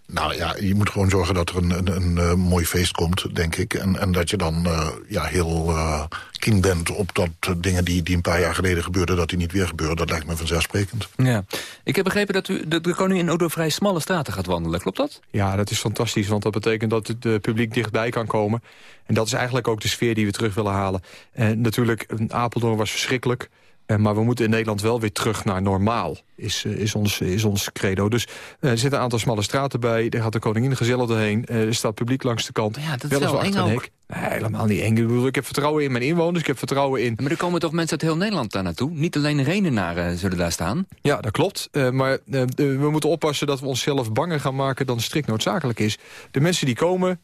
Nou ja, je moet gewoon zorgen dat er een, een, een, een mooi feest komt, denk ik. En, en dat je dan uh, ja, heel uh, keen bent op dat uh, dingen die, die een paar jaar geleden gebeurden... dat die niet weer gebeuren. Dat lijkt me vanzelfsprekend. Ja. Ik heb begrepen dat u de, de koning in auto vrij smalle straten gaat wandelen. Klopt dat? Ja, dat is fantastisch. Want dat betekent dat het publiek dichtbij kan komen. En dat is eigenlijk ook de sfeer die we terug willen halen. En natuurlijk, Apeldoorn was verschrikkelijk... Maar we moeten in Nederland wel weer terug naar normaal, is, is, ons, is ons credo. Dus uh, er zitten een aantal smalle straten bij. Daar gaat de koningin gezellig doorheen. Uh, er staat publiek langs de kant. Ja, dat is wel eng ook. Nee, helemaal niet eng. Ik, bedoel, ik heb vertrouwen in mijn inwoners. Ik heb vertrouwen in... Maar er komen toch mensen uit heel Nederland daar naartoe? Niet alleen Renenaren zullen daar staan? Ja, dat klopt. Uh, maar we moeten oppassen dat we onszelf banger gaan maken... dan strikt noodzakelijk is. De mensen die komen,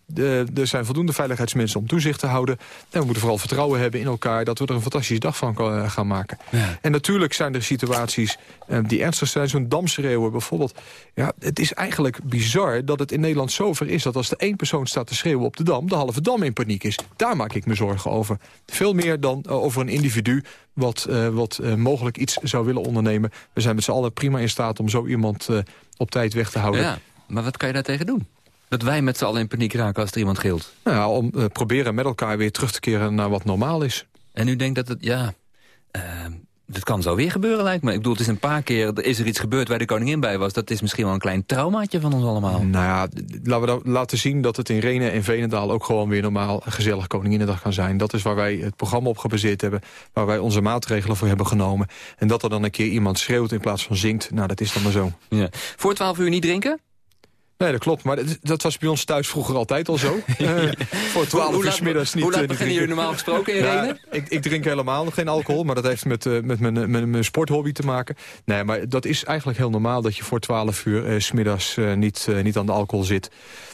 er zijn voldoende veiligheidsmensen om toezicht te houden. En we moeten vooral vertrouwen hebben in elkaar... dat we er een fantastische dag van gaan maken. Ja. En natuurlijk zijn er situaties die ernstig zijn. Zo'n damschreeuwen bijvoorbeeld. Ja, het is eigenlijk bizar dat het in Nederland zover is... dat als de één persoon staat te schreeuwen op de dam... de halve dam in paniek is. Daar maak ik me zorgen over. Veel meer dan uh, over een individu wat, uh, wat uh, mogelijk iets zou willen ondernemen. We zijn met z'n allen prima in staat om zo iemand op tijd weg te houden. Ja, maar wat kan je daar tegen doen? Dat wij met z'n allen in paniek raken als er iemand gilt? Nou ja, om proberen met elkaar weer terug te keren naar wat normaal is. En u denkt dat het, ja... Dat kan zo weer gebeuren, lijkt me. Ik bedoel, het is een paar keer is er iets gebeurd waar de koningin bij was. Dat is misschien wel een klein traumaatje van ons allemaal. Nou ja, laten we dan laten zien dat het in Renen en Veenendaal... ook gewoon weer normaal een gezellig Koninginnedag kan zijn. Dat is waar wij het programma op gebaseerd hebben. Waar wij onze maatregelen voor hebben genomen. En dat er dan een keer iemand schreeuwt in plaats van zingt. Nou, dat is dan maar zo. Ja. Voor 12 uur niet drinken? Nee, dat klopt. Maar dat was bij ons thuis vroeger altijd al zo. uh, voor twaalf uur middags niet. Hoe laat beginnen jullie normaal gesproken in ja, ik, ik, drink helemaal nog geen alcohol. Maar dat heeft met, uh, met mijn, mijn, mijn, sporthobby te maken. Nee, maar dat is eigenlijk heel normaal dat je voor twaalf uur uh, smiddags niet, niet aan de alcohol zit.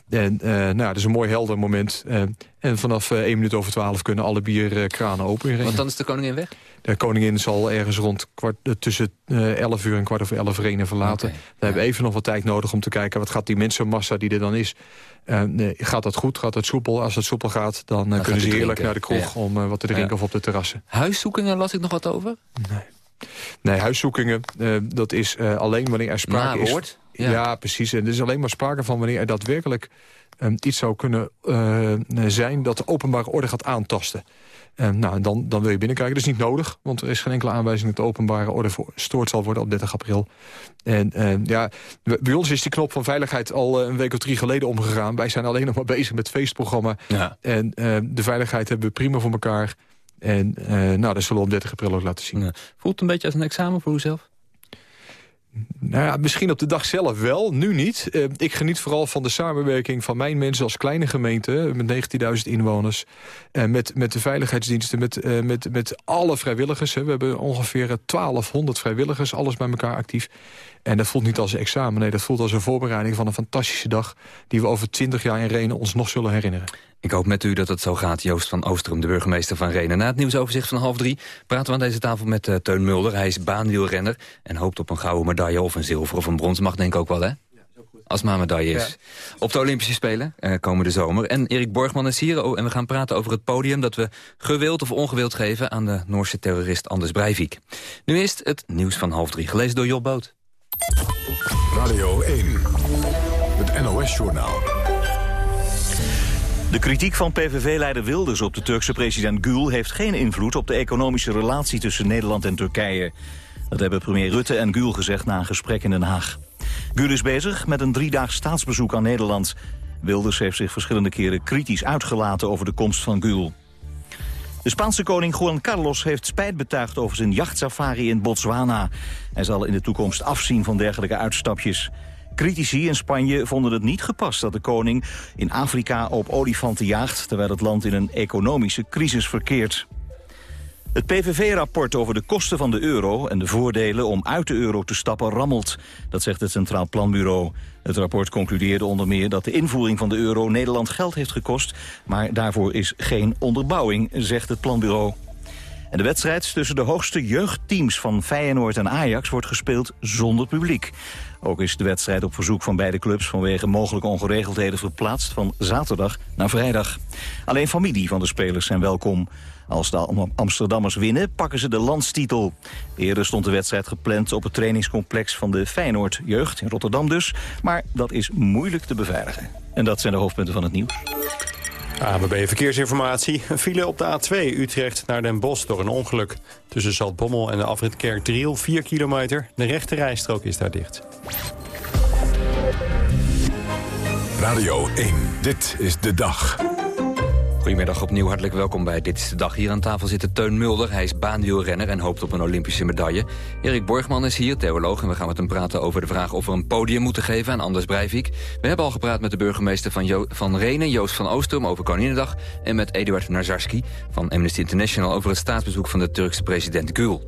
En nou, dat is een mooi helder moment. en vanaf één minuut over twaalf kunnen alle bierkranen open. Want dan is de koningin weg? De koningin zal ergens rond kwart, tussen uh, 11 uur en kwart over 11 Renen verlaten. Okay, We ja. hebben even nog wat tijd nodig om te kijken... wat gaat die mensenmassa die er dan is... Uh, nee, gaat dat goed? Gaat het soepel? Als het soepel gaat, dan, dan kunnen ze heerlijk naar de kroeg... Ja. om wat te drinken ja. of op de terrassen. Huiszoekingen las ik nog wat over? Nee. Nee, huiszoekingen, dat is alleen wanneer er sprake is... Ja. ja, precies. En er is alleen maar sprake van wanneer er daadwerkelijk... Um, iets zou kunnen zijn dat de openbare orde gaat aantasten. En nou, dan, dan wil je binnenkijken. Dat is niet nodig, want er is geen enkele aanwijzing... dat de openbare orde verstoord zal worden op 30 april. En ja, bij ons is die knop van veiligheid al een week of drie geleden omgegaan. Wij zijn alleen nog maar bezig met het feestprogramma. Ja. En de veiligheid hebben we prima voor elkaar. En nou, dat zullen we op 30 april ook laten zien. Voelt het een beetje als een examen voor uzelf? Nou ja, misschien op de dag zelf wel, nu niet. Uh, ik geniet vooral van de samenwerking van mijn mensen als kleine gemeente... met 19.000 inwoners, uh, met, met de veiligheidsdiensten, met, met, met alle vrijwilligers. Hè. We hebben ongeveer 1200 vrijwilligers, alles bij elkaar actief. En dat voelt niet als een examen, nee, dat voelt als een voorbereiding van een fantastische dag... die we over 20 jaar in Renen ons nog zullen herinneren. Ik hoop met u dat het zo gaat, Joost van Oosterum, de burgemeester van Renen. Na het nieuwsoverzicht van half drie praten we aan deze tafel met uh, Teun Mulder. Hij is baanwielrenner en hoopt op een gouden medaille of een zilver of een brons. Mag denk ik ook wel, hè? Als maar medaille is. Op de Olympische Spelen uh, komende zomer. En Erik Borgman is hier oh, en we gaan praten over het podium... dat we gewild of ongewild geven aan de Noorse terrorist Anders Breivik. Nu is het nieuws van half drie, gelezen door Job Boot. Radio 1, het NOS-journaal. De kritiek van PVV-leider Wilders op de Turkse president Gül... heeft geen invloed op de economische relatie tussen Nederland en Turkije. Dat hebben premier Rutte en Gül gezegd na een gesprek in Den Haag. Gül is bezig met een driedaags staatsbezoek aan Nederland. Wilders heeft zich verschillende keren kritisch uitgelaten over de komst van Gül. De Spaanse koning Juan Carlos heeft spijt betuigd over zijn jachtsafari in Botswana. Hij zal in de toekomst afzien van dergelijke uitstapjes. Critici in Spanje vonden het niet gepast dat de koning in Afrika op olifanten jaagt... terwijl het land in een economische crisis verkeert. Het PVV-rapport over de kosten van de euro en de voordelen om uit de euro te stappen rammelt. Dat zegt het Centraal Planbureau. Het rapport concludeerde onder meer dat de invoering van de euro Nederland geld heeft gekost. Maar daarvoor is geen onderbouwing, zegt het planbureau. En de wedstrijd tussen de hoogste jeugdteams van Feyenoord en Ajax wordt gespeeld zonder publiek. Ook is de wedstrijd op verzoek van beide clubs vanwege mogelijke ongeregeldheden verplaatst van zaterdag naar vrijdag. Alleen familie van de spelers zijn welkom. Als de Amsterdammers winnen, pakken ze de landstitel. Eerder stond de wedstrijd gepland op het trainingscomplex van de Feyenoord Jeugd in Rotterdam dus. Maar dat is moeilijk te beveiligen. En dat zijn de hoofdpunten van het nieuws. ABB Verkeersinformatie. Een file op de A2 Utrecht naar Den Bosch door een ongeluk. Tussen Zaltbommel en de afrit Kerkdriel 4 kilometer. De rechte rijstrook is daar dicht. Radio 1, dit is de dag. Goedemiddag opnieuw, hartelijk welkom bij Dit is de Dag. Hier aan tafel zit Teun Mulder. Hij is baanwielrenner en hoopt op een Olympische medaille. Erik Borgman is hier, theoloog. En we gaan met hem praten over de vraag of we een podium moeten geven aan Anders Breivik. We hebben al gepraat met de burgemeester van, van Renen, Joost van Oostrum, over Koninginnedag. En met Eduard Nazarski van Amnesty International over het staatsbezoek van de Turkse president Gül.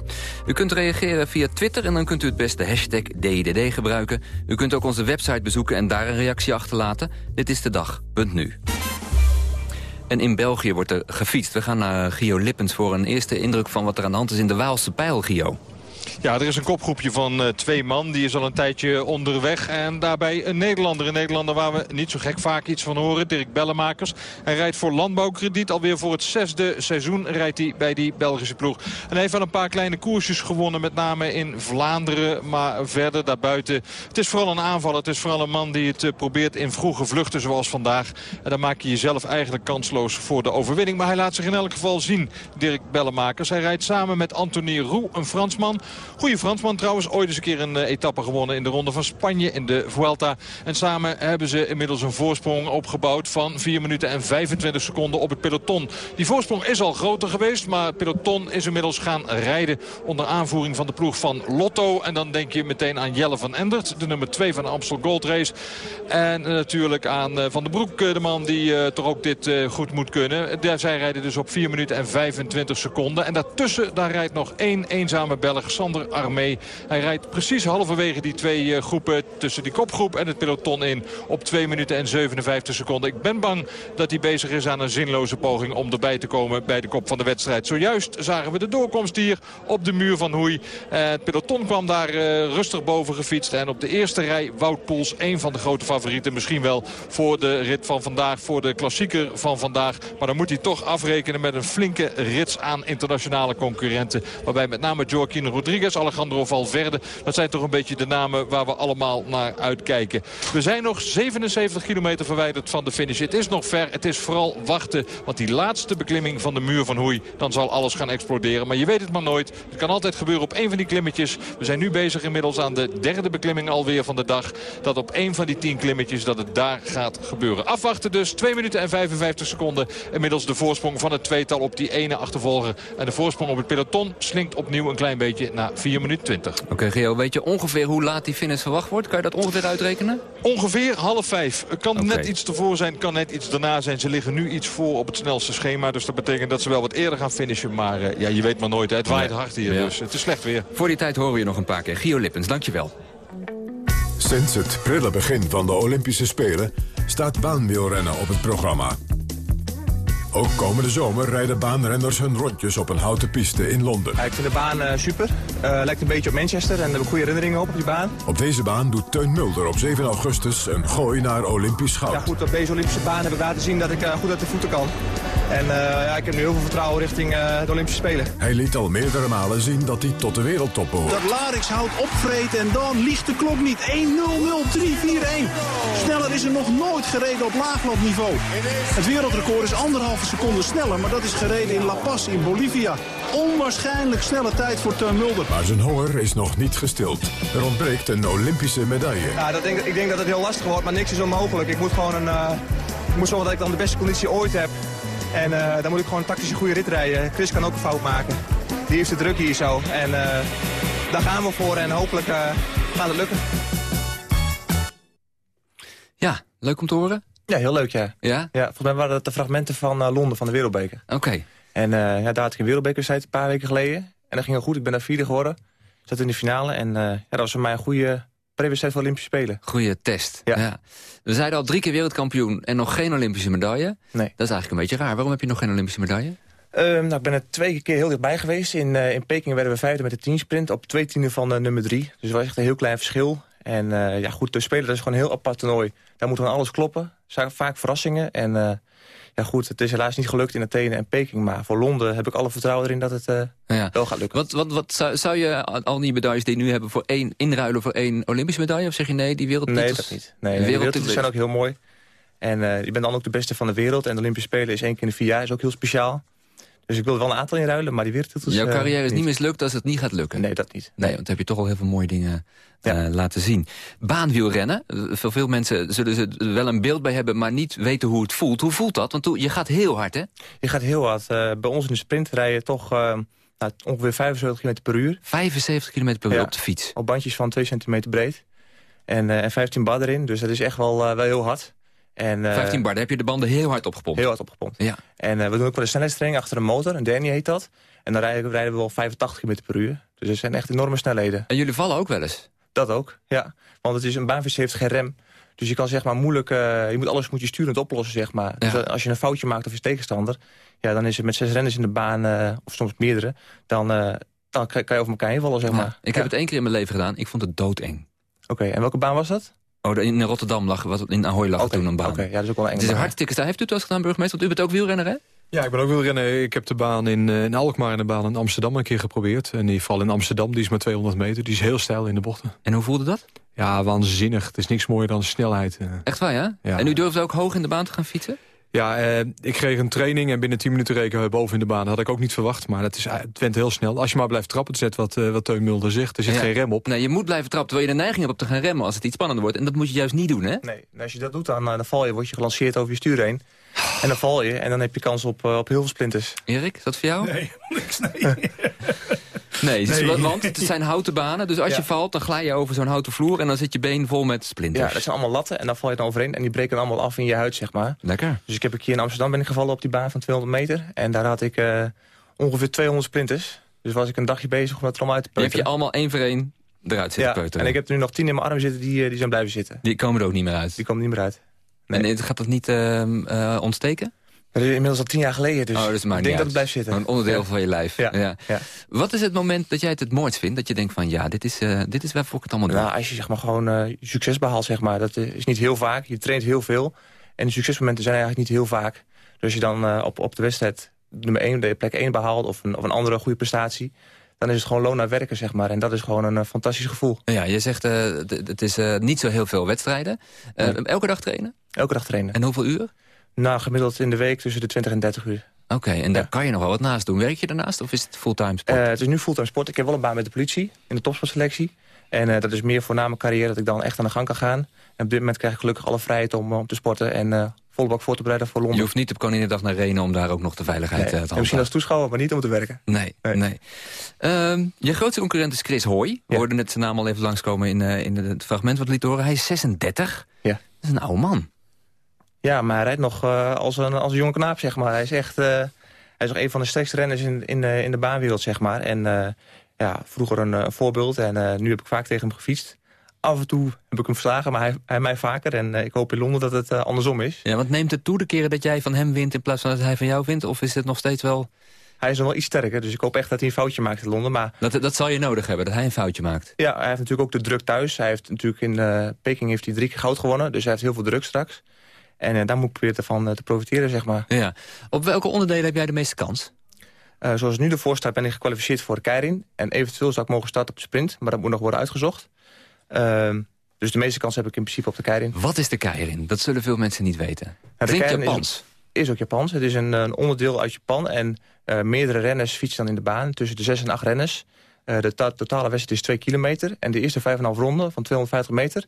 U kunt reageren via Twitter en dan kunt u het beste hashtag DIDD gebruiken. U kunt ook onze website bezoeken en daar een reactie achterlaten. Dit is de dag.nu. En in België wordt er gefietst. We gaan naar Gio Lippens voor een eerste indruk van wat er aan de hand is in de Waalse pijl, Gio. Ja, er is een kopgroepje van uh, twee man. Die is al een tijdje onderweg. En daarbij een Nederlander. Een Nederlander waar we niet zo gek vaak iets van horen. Dirk Bellemakers. Hij rijdt voor landbouwkrediet. Alweer voor het zesde seizoen rijdt hij bij die Belgische ploeg. En hij heeft wel een paar kleine koersjes gewonnen. Met name in Vlaanderen. Maar verder daarbuiten. Het is vooral een aanval. Het is vooral een man die het uh, probeert in vroege vluchten zoals vandaag. En dan maak je jezelf eigenlijk kansloos voor de overwinning. Maar hij laat zich in elk geval zien, Dirk Bellemakers. Hij rijdt samen met Anthony Roux, een Fransman. Goede Fransman trouwens. Ooit eens een keer een uh, etappe gewonnen in de ronde van Spanje in de Vuelta. En samen hebben ze inmiddels een voorsprong opgebouwd van 4 minuten en 25 seconden op het peloton. Die voorsprong is al groter geweest, maar het peloton is inmiddels gaan rijden onder aanvoering van de ploeg van Lotto. En dan denk je meteen aan Jelle van Endert, de nummer 2 van de Amstel Gold Race. En natuurlijk aan uh, Van den Broek, de man die toch ook dit goed moet kunnen. Zij rijden dus op 4 minuten en 25 seconden. En daartussen daar rijdt nog één eenzame Belg, Sander Armee. Hij rijdt precies halverwege die twee eh, groepen tussen die kopgroep en het peloton in op 2 minuten en 57 seconden. Ik ben bang dat hij bezig is aan een zinloze poging om erbij te komen bij de kop van de wedstrijd. Zojuist zagen we de doorkomst hier op de muur van Hoei. Eh, het peloton kwam daar uh, rustig boven gefietst. En op de eerste rij Wout Poels, een van de grote favorieten. Misschien wel voor de rit van vandaag, voor de klassieker van vandaag. Maar dan moet hij toch afrekenen met een flinke rits aan internationale concurrenten. Waarbij met name Joaquin Rodriguez, Alejandro Valverde. Dat zijn toch een beetje de namen waar we allemaal naar uitkijken. We zijn nog 77 kilometer verwijderd van de finish. Het is nog ver, het is vooral wachten. Want die laatste beklimming van de muur van Hoei, dan zal alles gaan exploderen. Maar je weet het maar nooit. Het kan altijd gebeuren op één van die klimmetjes. We zijn nu bezig inmiddels aan de derde beklimming alweer van de dag. Dat op één van die tien klimmetjes dat het daar gaat gebeuren. Afwachten dus, 2 minuten en 55 seconden. Inmiddels de voorsprong van het tweetal op die ene achtervolger. En de voorsprong op het peloton slinkt opnieuw een klein beetje na 4 minuten 20. Oké, okay, Geo, weet je ongeveer hoe laat die finish verwacht wordt? Kan je dat ongeveer uitrekenen? Ongeveer half vijf. Het kan net iets ervoor zijn, kan net iets daarna zijn. Ze liggen nu iets voor op het snelste schema. Dus dat betekent dat ze wel wat eerder gaan finishen. Maar uh, ja, je weet maar nooit. Hè. Het waait hard hier, ja. dus het is slecht weer. Voor die tijd horen we je nog een paar keer. Gio Lippens, dankjewel. Sinds het prille begin van de Olympische Spelen staat baanwielrennen op het programma. Ook komende zomer rijden baanrenners hun rondjes op een houten piste in Londen. Ja, ik vind de baan uh, super. Uh, lijkt een beetje op Manchester en daar heb ik goede herinneringen op op die baan. Op deze baan doet Teun Mulder op 7 augustus een gooi naar Olympisch goud. Ja, goed, op deze Olympische baan heb ik laten zien dat ik uh, goed uit de voeten kan. En ja, ik heb nu heel veel vertrouwen richting de Olympische Spelen. Hij liet al meerdere malen zien dat hij tot de wereldtop behoort. Dat Larix houdt opvreten en dan liegt de klok niet. 1-0-0-3-4-1. Sneller is er nog nooit gereden op laaglandniveau. Het wereldrecord is anderhalve seconde sneller, maar dat is gereden in La Paz in Bolivia. Onwaarschijnlijk snelle tijd voor Teun Mulder. Maar zijn honger is nog niet gestild. Er ontbreekt een Olympische medaille. Ja, dat denk, ik denk dat het heel lastig wordt, maar niks is onmogelijk. Ik moet gewoon een, uh, ik moet zorgen dat ik dan de beste conditie ooit heb. En uh, dan moet ik gewoon een tactische goede rit rijden. Chris kan ook een fout maken. Die heeft de druk hier zo. En uh, daar gaan we voor en hopelijk gaat het lukken. Ja, leuk om te horen. Ja, heel leuk, ja. Ja? Ja, volgens mij waren dat de fragmenten van uh, Londen, van de Wereldbeker. Oké. Okay. En uh, ja, daar had ik een Wereldbekerstijd een paar weken geleden. En dat ging heel goed. Ik ben daar vierde geworden. Zat in de finale. En uh, ja, dat was voor mij een goede pre-wedstrijd voor Olympische Spelen. Goede test. Ja. ja. We zeiden al drie keer wereldkampioen en nog geen Olympische medaille. Nee. Dat is eigenlijk een beetje raar. Waarom heb je nog geen Olympische medaille? Uh, nou, ik ben er twee keer heel dichtbij geweest. In, uh, in Peking werden we vijfde met de teamsprint op twee tienden van uh, nummer drie. Dus dat was echt een heel klein verschil. En ja, goed, de Spelen dat is gewoon een heel apart toernooi. Daar moet gewoon alles kloppen. zijn vaak verrassingen. En ja, goed, het is helaas niet gelukt in Athene en Peking. Maar voor Londen heb ik alle vertrouwen erin dat het ja. wel gaat lukken. Wat, wat, wat zou, zou, je al die medailles die je nu hebben voor één, inruilen voor één Olympische medaille? Of zeg je nee, die wereldtitels? Nee, dat niet. Nee, nee, de wereldtitels zijn ook heel mooi. En je bent dan ook de beste van de wereld. En de Olympische Spelen is één keer in de vier jaar, is ook heel speciaal. Dus ik wil wel een aantal inruilen, maar die wereldtitels... Jouw carrière is niet mislukt als het niet gaat lukken? Nee, dat niet. Nee, want dan heb je toch al heel veel mooie dingen ja. uh, laten zien. Baanwielrennen, voor veel mensen zullen ze er wel een beeld bij hebben... maar niet weten hoe het voelt. Hoe voelt dat? Want je gaat heel hard, hè? Je gaat heel hard. Bij ons in de sprint rij je toch nou, ongeveer 75 km per uur. 75 km per uur ja, op de fiets? Op bandjes van 2 centimeter breed. En, en 15 bar erin, dus dat is echt wel, wel heel hard. En, uh, 15 bar, daar heb je de banden heel hard opgepompt. Heel hard opgepompt. Ja. En uh, we doen ook wel een snelheidstraining achter een motor, een Danny heet dat. En dan rijden, rijden we wel 85 km per uur. Dus dat zijn echt enorme snelheden. En jullie vallen ook wel eens? Dat ook, ja. Want het is een baanfiets heeft geen rem. Dus je kan zeg maar moeilijk, uh, je moet alles moet je sturend oplossen, zeg maar. Ja. Dus als je een foutje maakt of is tegenstander, ja, dan is het met zes renners in de baan, of soms meerdere, dan, dan kan je over elkaar heen vallen, zeg maar. Ja. Ik heb het één keer in mijn leven gedaan, ik vond het doodeng. Oké, okay, en welke baan was dat? Oh, in Rotterdam lag, wat in Ahoy lag okay, toen een baan. Oké, okay, ja, dat is ook wel een Het is een hartstikke stijl. Heeft u het wel eens gedaan, burgemeester? Want u bent ook wielrenner, hè? Ja, ik ben ook wielrenner. Ik heb de baan in, in Alkmaar en de baan in Amsterdam een keer geprobeerd. En die val in Amsterdam, die is maar 200 meter. Die is heel stijl in de bochten. En hoe voelde dat? Ja, waanzinnig. Het is niks mooier dan snelheid. Echt waar, ja? ja. En u durfde ook hoog in de baan te gaan fietsen? Ja, eh, ik kreeg een training en binnen 10 minuten reken we boven in de baan. Dat had ik ook niet verwacht, maar het, is, het went heel snel. Als je maar blijft trappen, het is net wat, uh, wat Teun Mulder zegt. Er zit ja. geen rem op. Nee, je moet blijven trappen terwijl je de neiging hebt om te gaan remmen... als het iets spannender wordt. En dat moet je juist niet doen, hè? Nee, en als je dat doet, dan, dan val je, word je gelanceerd over je stuur heen. En dan val je en dan heb je kans op, uh, op heel veel splinters. Erik, is dat voor jou? Nee, niks, nee. Nee, nee, want het zijn houten banen. Dus als ja. je valt, dan glij je over zo'n houten vloer... en dan zit je been vol met splinters. Ja, dat zijn allemaal latten en dan val je dan overheen... en die breken allemaal af in je huid, zeg maar. Lekker. Dus ik heb een keer in Amsterdam ben ik gevallen op die baan van 200 meter... en daar had ik uh, ongeveer 200 splinters. Dus was ik een dagje bezig om dat er allemaal uit te peuteren. Die heb je allemaal één voor één eruit zitten ja, peuteren. en ik heb er nu nog tien in mijn arm zitten die, die zijn blijven zitten. Die komen er ook niet meer uit? Die komen niet meer uit. Nee. En gaat dat niet uh, uh, ontsteken? Dat is inmiddels al tien jaar geleden, dus oh, ik denk dat het blijft zitten. Een onderdeel ja. van je lijf. Ja. Ja. ja. Wat is het moment dat jij het het mooist vindt? Dat je denkt van ja, dit is, uh, dit is waarvoor ik het allemaal doe. Nou, als je zeg maar, gewoon uh, succes behaalt, zeg maar, dat is niet heel vaak. Je traint heel veel. En de succesmomenten zijn eigenlijk niet heel vaak. Dus als je dan uh, op, op de wedstrijd nummer 1, de plek 1 behaalt... of een, of een andere goede prestatie... dan is het gewoon loon naar werken, zeg maar. En dat is gewoon een fantastisch gevoel. Ja, je zegt, het is niet zo heel veel wedstrijden. Elke dag trainen? Elke dag trainen. En hoeveel uur? Nou, gemiddeld in de week tussen de 20 en 30 uur. Oké, en daar kan je nog wel wat naast doen. Werk je daarnaast of is het fulltime sport? het is nu fulltime sport. Ik heb wel een baan met de politie in de topsportselectie. En dat is meer voor na mijn carrière dat ik dan echt aan de gang kan gaan. En op dit moment krijg ik gelukkig alle vrijheid om, om te sporten... en uh, volle bak voor te bereiden voor Londen. Je hoeft niet op Koninginnedag naar Renen om daar ook nog de veiligheid nee, te handhaven. Misschien als toeschouwer, maar niet om te werken. Nee, nee. Ehm, je grootste concurrent is Chris Hoy. We hoorden net zijn naam al even langskomen in, in het fragment wat liet horen. Hij is 36. Ja. Dat is een oude man. Ja, maar hij rijdt nog uh, als, een, als een jonge knaap, zeg maar. Hij is echt... hij is nog een van de sterkste renners in, in, in de baanwereld, zeg maar. En ja, vroeger een voorbeeld. En nu heb ik vaak tegen hem gefietst af en toe heb ik hem verslagen, maar hij, hij mij vaker. En uh, ik hoop in Londen dat het uh, andersom is. Ja, want neemt het toe de keren dat jij van hem wint... in plaats van dat hij van jou wint? Of is het nog steeds wel... Hij is nog wel iets sterker, dus ik hoop echt dat hij een foutje maakt in Londen. Maar... Dat, dat zal je nodig hebben, dat hij een foutje maakt. Ja, hij heeft natuurlijk ook de druk thuis. Hij heeft natuurlijk in uh, Peking heeft hij drie keer goud gewonnen. Dus hij heeft heel veel druk straks. En daar moet ik proberen van te profiteren, zeg maar. Ja. Op welke onderdelen heb jij de meeste kans? zoals nu ervoor staat ben ik gekwalificeerd voor de Keirin. En eventueel zou ik mogen starten op de sprint, maar dat moet nog worden uitgezocht. Ehm, dus de meeste kans heb ik in principe op de Keirin. Wat is de Keirin? Dat zullen veel mensen niet weten. Nou, Klinkt Japans. Is, is, ook Japans. Het is een, een onderdeel uit Japan. En meerdere renners fietsen dan in de baan. Tussen de 6 en 8 renners. De totale wedstrijd is 2 kilometer. En de eerste 5,5 ronden van 250 meter...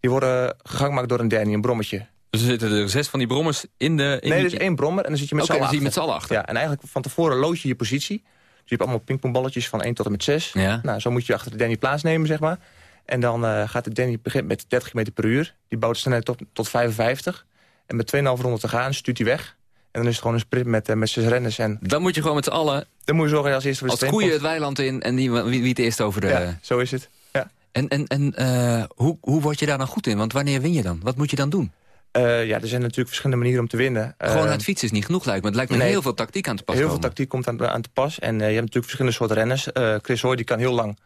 die worden gegangmaakt door een Danny, een brommetje. Dus er zitten er zes van die brommers in de... In nee, er is één brommer en dan zit je met okay, z'n allen achter. achter. Ja, en eigenlijk van tevoren lood je je positie. Dus je hebt allemaal pingpongballetjes van 1 tot en met 6. Ja. Nou, zo moet je achter de Danny plaatsnemen, zeg maar. En dan uh, gaat de Danny begint met 30 km per uur. Die bouwt snelheid tot, tot 55. En met 2,5 ronden te gaan stuurt hij weg. En dan is het gewoon een sprint met, uh, met zes renners. En dan moet je gewoon met z'n allen... Dan moet je zorgen als eerste Als koeien het weiland in en die, wie, wie het eerst over de... Ja, zo is het. Ja. En, en, en uh, hoe, hoe word je daar dan goed in? Want wanneer win je dan? Wat moet je dan doen? Uh, ja, er zijn natuurlijk verschillende manieren om te winnen. Gewoon uit fietsen is niet genoeg, lijkt me. Het lijkt me nee, heel veel tactiek aan te pas Heel komen. veel tactiek komt aan, aan te pas. En uh, je hebt natuurlijk verschillende soorten renners. Uh, Chris Hoy die kan heel lang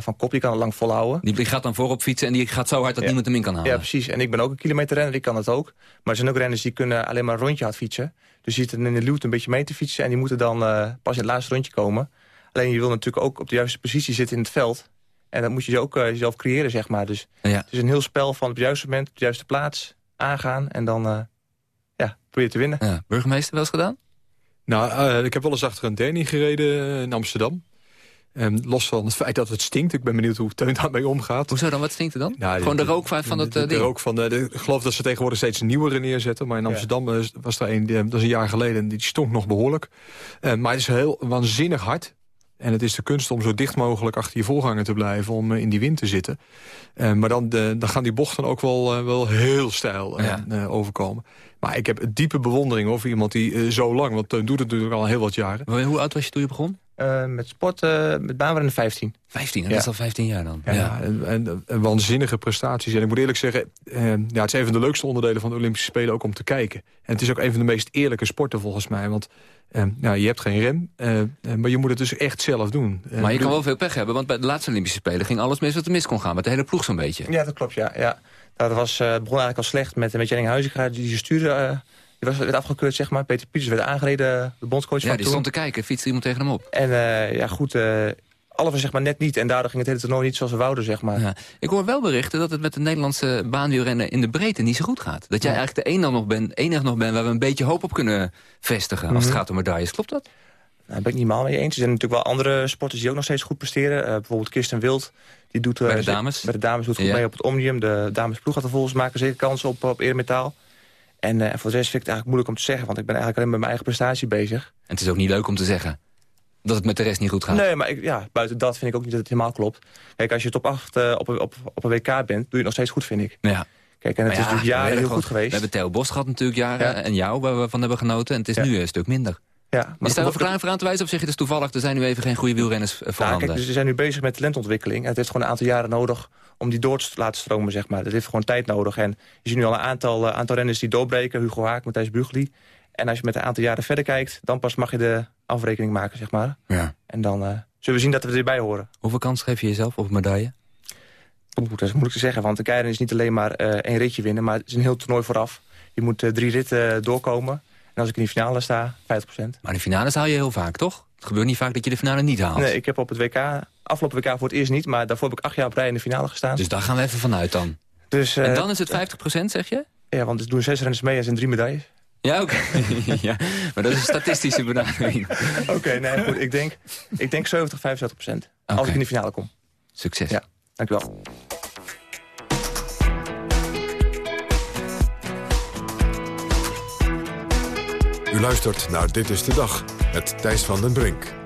van kop, die kan het lang volhouden. Die gaat dan voorop fietsen en die gaat zo hard dat ja. niemand hem in kan halen. Ja, precies. En ik ben ook een kilometerrenner, die kan het ook. Maar er zijn ook renners die kunnen alleen maar een rondje hard fietsen. Dus die zitten in de luwte een beetje mee te fietsen... en die moeten dan pas in het laatste rondje komen. Alleen je wil natuurlijk ook op de juiste positie zitten in het veld. En dat moet je ook jezelf creëren, zeg maar. Dus ja. het is een heel spel van op het juiste moment, op de juiste plaats aangaan... en dan uh, ja, probeer te winnen. Ja. Burgemeester, wel eens gedaan? Nou, ik heb wel eens achter een Danny gereden in Amsterdam. Um, los van het feit dat het stinkt. Ik ben benieuwd hoe Teun daarmee omgaat. Hoezo dan? Wat stinkt er dan? Nou, Gewoon de, de rook van, van het de, de, rook van de, de, Ik geloof dat ze tegenwoordig steeds een nieuwere neerzetten. Maar in Amsterdam ja. was er een, dat is een jaar geleden, die stonk nog behoorlijk. Uh, maar het is heel waanzinnig hard. En het is de kunst om zo dicht mogelijk achter je voorganger te blijven... om uh, in die wind te zitten. Uh, maar dan, de, dan gaan die bochten ook wel, uh, wel heel stijl ja. overkomen. Maar ik heb diepe bewondering over iemand die zo lang... want Teun doet het natuurlijk al heel wat jaren. Hoe oud was je toen je begon? Uh, met sport, uh, met baanrennen 15. 15, ja. dat is al 15 jaar dan. Ja, ja. En, en, en, waanzinnige prestaties. En ik moet eerlijk zeggen, uh, ja, het is een van de leukste onderdelen van de Olympische Spelen ook om te kijken. En het is ook een van de meest eerlijke sporten volgens mij. Want nou, je hebt geen rem, maar je moet het dus echt zelf doen. Maar je kan wel veel pech hebben, want bij de laatste Olympische Spelen ging alles mis wat er mis kon gaan. Met de hele ploeg zo'n beetje. Ja, dat klopt, ja. ja. Dat was, begon eigenlijk al slecht met, met Jenning Huizinga, die ze stuurde... Die was, werd afgekeurd, zeg maar. Peter Pieters werd aangereden, de bondscoach ja, van die toen. stond te kijken, fietste iemand tegen hem op. En uh, ja, goed, uh, alles zeg maar net niet. En daardoor ging het hele toernooi niet zoals we wouden, zeg maar. Ja. Ik hoor wel berichten dat het met de Nederlandse baanwielrennen in de breedte niet zo goed gaat. Dat jij ja. eigenlijk de enige nog, bent, enige nog bent waar we een beetje hoop op kunnen vestigen. Als mm -hmm. het gaat om medailles. Klopt dat? Nou, daar ben ik niet helemaal mee eens. Er zijn natuurlijk wel andere sporters die ook nog steeds goed presteren. Uh, bijvoorbeeld Kirsten Wild. Die doet, bij de dames? Bij de dames doet goed ja. mee op het Omnium. De damesploeg gaat vervolgens maken zeker kans op, op eermetaal. En uh, voor de rest vind ik het eigenlijk moeilijk om te zeggen. Want ik ben eigenlijk alleen met mijn eigen prestatie bezig. En het is ook niet leuk om te zeggen. Dat het met de rest niet goed gaat. Nee, maar ik, ja, buiten dat vind ik ook niet dat het helemaal klopt. Kijk, als je top 8 uh, op, op, op een WK bent, doe je het nog steeds goed, vind ik. Ja. Kijk, en het maar is ja, natuurlijk jaren heel goed geweest. We hebben Theo Bos gehad natuurlijk jaren. Ja. En jou, waar we van hebben genoten. En het is ja. nu een stuk minder. Ja, maar is daar een verklaring voor aan te wijzen? Of zeg je dus toevallig, er zijn nu even geen goede wielrenners voorhanden? Nou, kijk, dus we zijn nu bezig met talentontwikkeling. En het heeft gewoon een aantal jaren nodig om die door te laten stromen, zeg maar. Dat heeft gewoon tijd nodig. En je ziet nu al een aantal, uh, aantal renners die doorbreken. Hugo Haak, Matthijs Bugli. En als je met een aantal jaren verder kijkt... dan pas mag je de afrekening maken, zeg maar. Ja. En dan uh, zullen we zien dat we erbij horen. Hoeveel kans geef je jezelf op een medaille? Oeh, dat is moeilijk te zeggen, want de keirin is niet alleen maar uh, één ritje winnen... maar het is een heel toernooi vooraf. Je moet drie ritten doorkomen. En als ik in de finale sta, 50%. Maar de finales haal je heel vaak, toch? Het gebeurt niet vaak dat je de finale niet haalt. Nee, ik heb op het WK, afgelopen WK voor het eerst niet... maar daarvoor heb ik acht jaar op rij in de finale gestaan. Dus daar gaan we even vanuit dan. Dus, en dan is het 50%, zeg je? Ja, want er doen zes renners mee en zijn drie medailles. Ja, oké. ja, maar dat is een statistische benadering. oké, nee, goed. Ik denk, ik denk 70, 75 procent. Als ik in de finale kom. Succes. Ja, dankjewel. U luistert naar Dit is de Dag met Thijs van den Brink.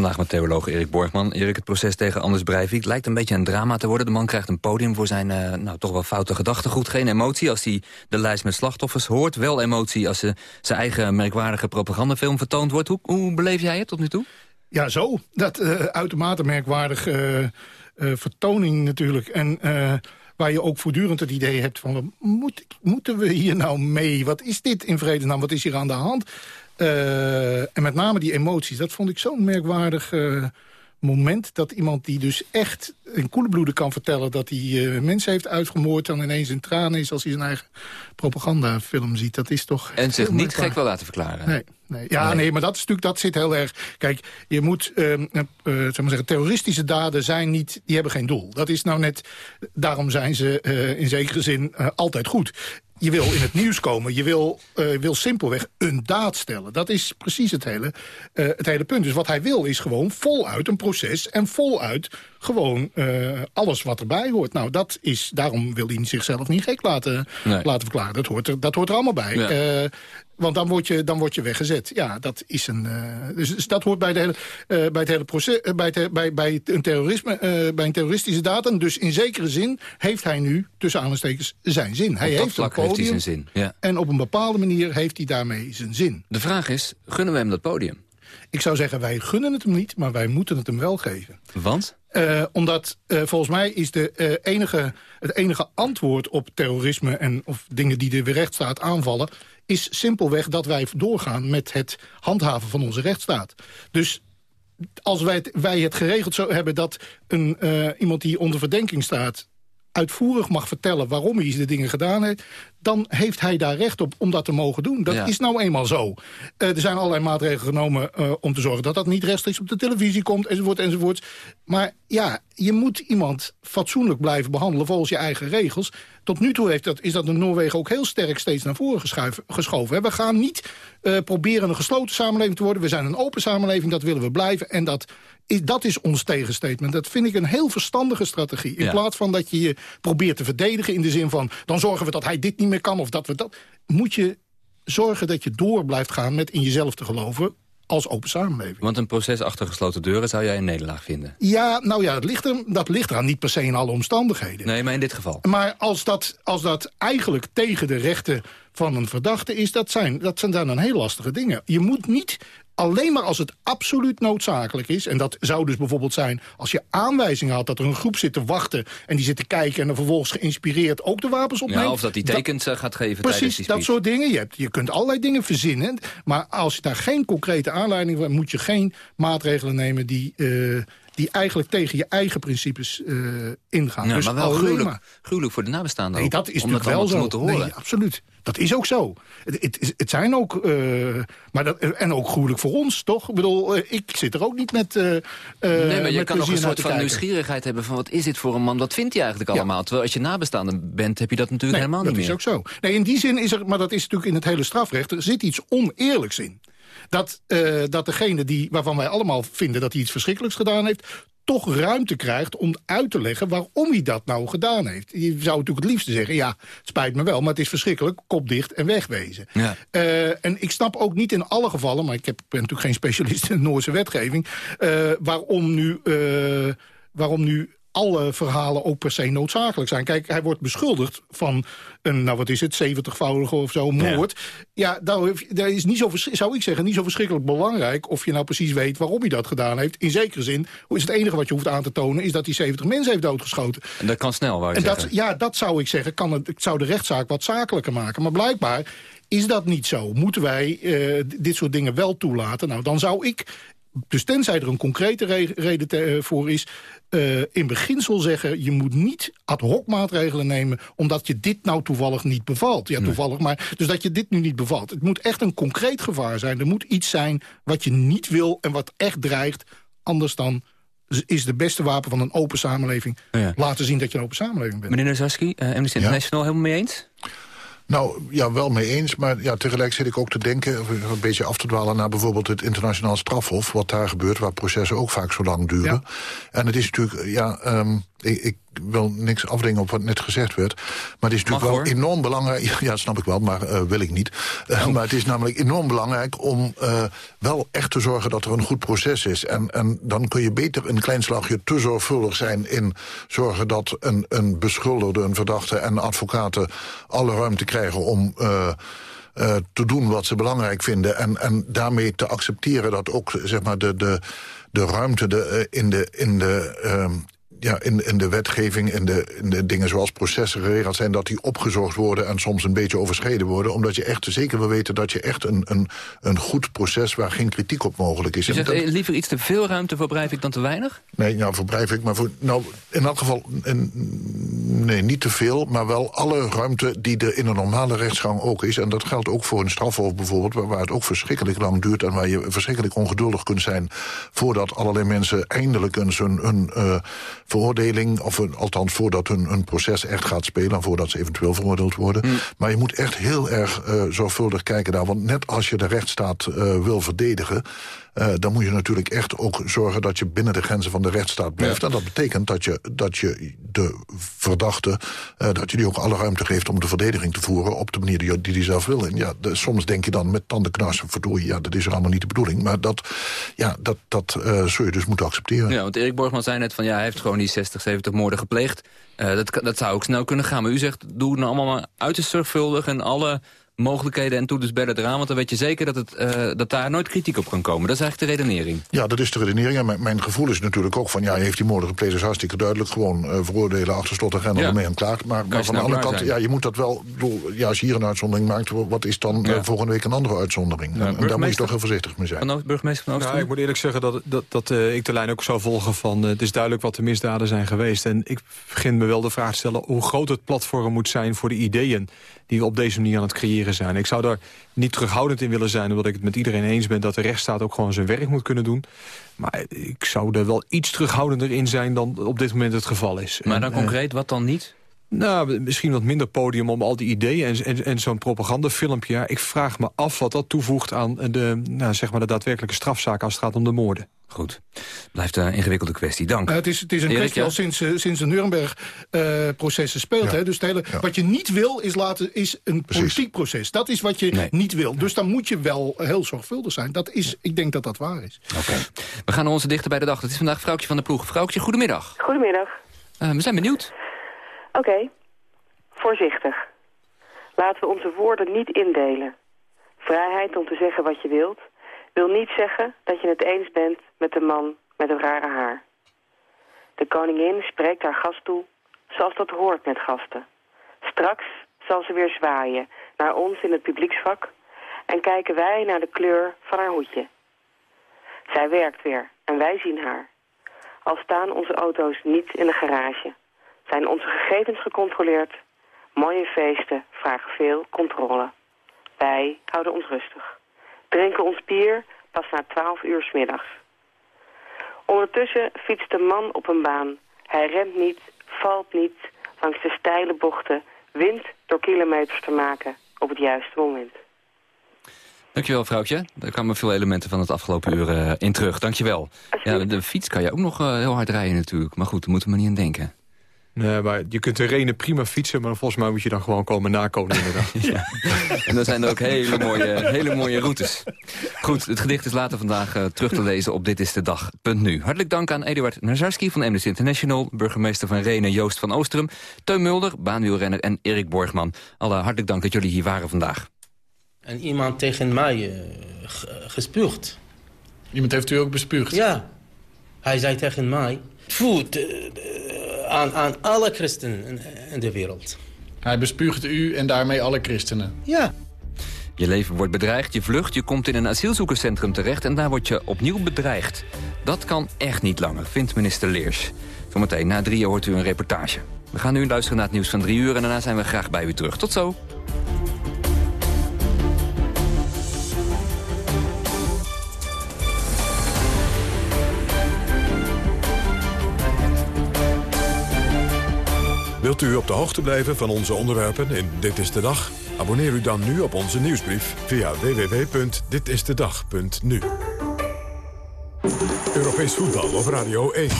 Vandaag met theoloog Erik Borgman. Erik, het proces tegen Anders Breivik lijkt een beetje een drama te worden. De man krijgt een podium voor zijn uh, nou, toch wel foute gedachtegoed. Geen emotie als hij de lijst met slachtoffers hoort. Wel emotie als ze zijn eigen merkwaardige propagandafilm vertoond wordt. Hoe, hoe beleef jij het tot nu toe? Ja, zo. Dat uh, uitermate merkwaardige uh, vertoning natuurlijk. En waar je ook voortdurend het idee hebt van... Moet, moeten we hier nou mee? Wat is dit in vredesnaam? Wat is hier aan de hand? Uh, en met name die emoties, dat vond ik zo'n merkwaardig uh, moment... dat iemand die dus echt in koele bloeden kan vertellen... dat hij uh, mensen heeft uitgemoord... dan ineens in tranen is als hij zijn eigen propagandafilm ziet. Dat is toch En zich niet gek wil laten verklaren. Nee. Nee, ja, nee. nee. maar dat, is natuurlijk, dat zit heel erg... Kijk, je moet, uh, uh, zeg maar zeggen, terroristische daden zijn niet... die hebben geen doel. Dat is nou net, daarom zijn ze uh, in zekere zin altijd goed. Je wil in het nieuws komen. Je wil, uh, wil simpelweg een daad stellen. Dat is precies het hele, uh, het hele punt. Dus wat hij wil is gewoon voluit een proces... en voluit gewoon uh, alles wat erbij hoort. Nou, dat is, daarom wil hij zichzelf niet gek laten, nee. laten verklaren. Dat hoort, er, dat hoort er allemaal bij. Ja. Want dan word je, dan word je weggezet. Ja, dat is een. Uh, dus, dus, dat hoort bij, de hele, uh, bij het hele proces. Uh, bij, het, bij, bij, een terorisme, bij een terroristische. En dus in zekere zin heeft hij nu, tussen aanhalingstekens, zijn zin. Hij heeft een podium. Heeft hij zijn zin. Ja. En op een bepaalde manier heeft hij daarmee zijn zin. De vraag is: gunnen we hem dat podium? Ik zou zeggen, wij gunnen het hem niet, maar wij moeten het hem wel geven. Want? Uh, omdat uh, volgens mij is de, uh, enige, het enige antwoord op terrorisme... en of dingen die de rechtsstaat aanvallen... is simpelweg dat wij doorgaan met het handhaven van onze rechtsstaat. Dus als wij het, wij het geregeld zo hebben dat een, iemand die onder verdenking staat uitvoerig mag vertellen waarom hij de dingen gedaan heeft... dan heeft hij daar recht op om dat te mogen doen. Dat ja. is nou eenmaal zo. Uh, er zijn allerlei maatregelen genomen uh, om te zorgen... dat dat niet rechtstreeks op de televisie komt, enzovoort, enzovoort. Maar ja, je moet iemand fatsoenlijk blijven behandelen... volgens je eigen regels. Tot nu toe heeft dat, is dat in Noorwegen ook heel sterk steeds naar voren geschoven. We gaan niet uh, proberen een gesloten samenleving te worden. We zijn een open samenleving, dat willen we blijven. En dat is, dat is ons tegenstatement. Dat vind ik een heel verstandige strategie. In ja. plaats van dat je je probeert te verdedigen in de zin van... dan zorgen we dat hij dit niet meer kan of dat we dat... moet je zorgen dat je door blijft gaan met in jezelf te geloven als open samenleving. Want een proces achter gesloten deuren zou jij een nederlaag vinden? Ja, nou ja, dat ligt, er, dat ligt eraan niet per se in alle omstandigheden. Nee, maar in dit geval? Maar als dat, als dat eigenlijk tegen de rechten van een verdachte is... dat zijn, dat zijn dan heel lastige dingen. Je moet niet alleen maar als het absoluut noodzakelijk is... en dat zou dus bijvoorbeeld zijn als je aanwijzingen had... dat er een groep zit te wachten en die zit te kijken... en dan vervolgens geïnspireerd ook de wapens opneemt. Ja, of dat die tekens dat, gaat geven precies, tijdens die dat soort dingen. Je, hebt, je kunt allerlei dingen verzinnen. Maar als je daar geen concrete aanleiding voor moet je geen maatregelen nemen die... Uh, die eigenlijk tegen je eigen principes uh, ingaan. Ja, dus maar wel gruwelijk, maar... gruwelijk voor de nabestaanden. Nee, dat is natuurlijk wel zo. Te horen. Nee, absoluut. Dat is ook zo. Het, het, het zijn ook, uh, maar dat, en ook gruwelijk voor ons, toch? Ik bedoel, ik zit er ook niet met uh, Nee, maar je kan nog een soort van nieuwsgierigheid hebben van... wat is dit voor een man, wat vindt hij eigenlijk allemaal? Ja. Terwijl als je nabestaande bent, heb je dat natuurlijk nee, helemaal dat niet meer. dat is ook zo. Nee, in die zin is er, maar dat is natuurlijk in het hele strafrecht... er zit iets oneerlijks in. Dat, uh, dat degene die, waarvan wij allemaal vinden dat hij iets verschrikkelijks gedaan heeft toch ruimte krijgt om uit te leggen waarom hij dat nou gedaan heeft. Je zou natuurlijk het liefste zeggen, ja, het spijt me wel, maar het is verschrikkelijk, kop dicht en wegwezen. Ja. Uh, en ik snap ook niet in alle gevallen, maar ik heb, ben natuurlijk geen specialist in de Noorse wetgeving, uh, waarom nu... Uh, waarom nu alle verhalen ook per se noodzakelijk zijn. Kijk, hij wordt beschuldigd van een, nou wat is het, 70-voudige of zo, moord. Ja, ja daar, daar, is niet zo, zou ik zeggen, niet zo verschrikkelijk belangrijk... of je nou precies weet waarom hij dat gedaan heeft. In zekere zin is het enige wat je hoeft aan te tonen... is dat hij 70 mensen heeft doodgeschoten. En dat kan snel, waar en dat, Ja, dat zou ik zeggen, kan het, zou de rechtszaak wat zakelijker maken. Maar blijkbaar is dat niet zo. Moeten wij uh, dit soort dingen wel toelaten? Nou, dan zou ik dus tenzij er een concrete re reden te, uh, voor is... Uh, in beginsel zeggen, je moet niet ad hoc maatregelen nemen... omdat je dit nou toevallig niet bevalt. Ja, toevallig, maar dus dat je dit nu niet bevalt. Het moet echt een concreet gevaar zijn. Er moet iets zijn wat je niet wil en wat echt dreigt. Anders dan is de beste wapen van een open samenleving... Ja. laten zien dat je een open samenleving bent. Meneer Nazaski, uh, Amnesty International, ja? helemaal mee eens? Nou, ja, wel mee eens. Maar ja, tegelijk zit ik ook te denken... een beetje af te dwalen naar bijvoorbeeld het internationaal strafhof... wat daar gebeurt, waar processen ook vaak zo lang duren. Ja. En het is natuurlijk, ja... Um, ik, ik, wil niks afdingen op wat net gezegd werd. Maar het is natuurlijk Mag, wel hoor. enorm belangrijk... Ja, dat snap ik wel, maar uh, wil ik niet. Uh, oh. Maar het is namelijk enorm belangrijk om uh, wel echt te zorgen... dat er een goed proces is. En, en dan kun je beter een klein slagje te zorgvuldig zijn... in zorgen dat een, een beschuldigde, een verdachte en advocaten... alle ruimte krijgen om... Te doen wat ze belangrijk vinden. En, en daarmee te accepteren dat ook zeg maar, de, de, de ruimte de, in de, in de uh, ja, in, in de wetgeving, in de, in de dingen zoals processen geregeld zijn... dat die opgezocht worden en soms een beetje overschreden worden. Omdat je echt zeker wil weten dat je echt een, een, een goed proces... waar geen kritiek op mogelijk is. Je zegt dat, liever iets te veel ruimte voor Breivik dan te weinig? Nee, nou, voor Breivik, maar voor, nou, in elk geval... In, nee, niet te veel, maar wel alle ruimte die er in een normale rechtsgang ook is. En dat geldt ook voor een strafhof bijvoorbeeld... waar, waar het ook verschrikkelijk lang duurt... en waar je verschrikkelijk ongeduldig kunt zijn... voordat allerlei mensen eindelijk eens hun... hun uh, veroordeling... of althans voordat hun, hun proces echt gaat spelen... voordat ze eventueel veroordeeld worden. Mm. Maar je moet echt heel erg uh, zorgvuldig kijken daar. Want net als je de rechtsstaat uh, wil verdedigen... Uh, dan moet je natuurlijk echt ook zorgen dat je binnen de grenzen van de rechtsstaat blijft. En dat betekent dat je, dat je de verdachte, uh, dat je die ook alle ruimte geeft om de verdediging te voeren op de manier die, die die zelf wil. En ja, de, soms denk je dan met tandenknarsen, verdorie, ja, dat is er allemaal niet de bedoeling. Maar dat, ja, dat, dat uh, zul je dus moeten accepteren. Ja, want Erik Borgman zei net van, ja, hij heeft gewoon die 60, 70 moorden gepleegd. dat, dat zou ook snel kunnen gaan. Maar u zegt, doe het nou allemaal maar uiterst zorgvuldig en alle mogelijkheden en toe dus bedden eraan. Want dan weet je zeker dat, het, uh, dat daar nooit kritiek op kan komen. Dat is eigenlijk de redenering. Ja, dat is de redenering. En mijn, mijn gevoel is natuurlijk ook van... ja, heeft die moorden gepleegd is hartstikke duidelijk. Gewoon uh, veroordelen, achter slot en grendel ja. ermee en klaar. Maar, maar van de andere kant, ja, je moet dat wel... Bedoel, ja, als je hier een uitzondering maakt... wat is dan ja. uh, volgende week een andere uitzondering? Ja, en, daar moet je toch heel voorzichtig mee zijn. Van burgemeester van Oosten? Ja, ik moet eerlijk zeggen dat, dat, dat ik de lijn ook zou volgen van... het is duidelijk wat de misdaden zijn geweest. En ik begin me wel de vraag te stellen... hoe groot het platform moet zijn voor de ideeën die we op deze manier aan het creëren zijn. Ik zou daar niet terughoudend in willen zijn... omdat ik het met iedereen eens ben dat de rechtsstaat ook gewoon zijn werk moet kunnen doen. Maar ik zou er wel iets terughoudender in zijn dan op dit moment het geval is. Maar dan concreet, wat dan niet? Nou, misschien wat minder podium om al die ideeën en, en, en zo'n propagandafilmpje. Ja, ik vraag me af wat dat toevoegt aan de, nou, zeg maar de daadwerkelijke strafzaak als het gaat om de moorden. Goed. Blijft een ingewikkelde kwestie. Dank. Uh, het, is, het is een kwestie al sinds, uh, sinds de Nuremberg-processen uh, speelt. Ja. Hè? Dus hele, ja. wat je niet wil is, laten, is een Precies. politiek proces. Dat is wat je nee. niet wil. Dus dan moet je wel heel zorgvuldig zijn. Dat is, ik denk dat dat waar is. Oké. Okay. We gaan naar onze dichter bij de dag. Het is vandaag Vrouwtje van de Ploeg. Vrouwtje, goedemiddag. Goedemiddag. we zijn benieuwd. Oké. Voorzichtig. Laten we onze woorden niet indelen. Vrijheid om te zeggen wat je wilt wil niet zeggen dat je het eens bent met de man met het rare haar. De koningin spreekt haar gast toe zoals dat hoort met gasten. Straks zal ze weer zwaaien naar ons in het publieksvak en kijken wij naar de kleur van haar hoedje. Zij werkt weer en wij zien haar. Al staan onze auto's niet in de garage, zijn onze gegevens gecontroleerd. Mooie feesten vragen veel controle. Wij houden ons rustig drinken ons bier pas na 12 uur s middags. Ondertussen fietst de man op een baan. Hij rent niet, valt niet, langs de steile bochten, wint door kilometers te maken op het juiste moment. Dankjewel, vrouwtje. Daar kwamen veel elementen van het afgelopen uur uh, in terug. Dankjewel. Ja, de fiets kan je ook nog uh, heel hard rijden natuurlijk. Maar goed, daar moeten we niet aan denken. Nee, maar je kunt de Renen prima fietsen, maar volgens mij moet je dan gewoon komen nakomen inderdaad. ja. En dan zijn er ook hele mooie, hele mooie routes. Goed, het gedicht is later vandaag uh, terug te lezen op Dit is de Dag. Punt nu. Hartelijk dank aan Eduard Nazarski van Amnesty International... burgemeester van Renen Joost van Oostrum... Teun Mulder, baanwielrenner en Erik Borgman. Alle hartelijk dank dat jullie hier waren vandaag. En iemand tegen mij uh, gespuugd. Iemand heeft u ook bespuugd? Ja. Hij zei tegen mij... Voet, aan, aan alle christenen in de wereld. Hij bespuugt u en daarmee alle christenen? Ja. Je leven wordt bedreigd, je vlucht, je komt in een asielzoekerscentrum terecht... en daar word je opnieuw bedreigd. Dat kan echt niet langer, vindt minister Leers. Zometeen na drie uur hoort u een reportage. We gaan nu luisteren naar het nieuws van drie uur... en daarna zijn we graag bij u terug. Tot zo. Wilt u op de hoogte blijven van onze onderwerpen in Dit is de Dag? Abonneer u dan nu op onze nieuwsbrief via www.ditistedag.nu. Europees voetbal op Radio 1.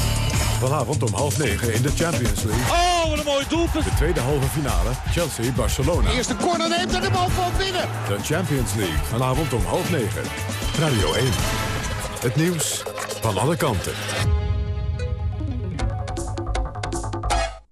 Vanavond om half negen in de Champions League. Oh, wat een mooi doelpunt. De tweede halve finale, Chelsea-Barcelona. Eerste corner neemt en de bal valt binnen. De Champions League, vanavond om half negen. Radio 1. Het nieuws van alle kanten.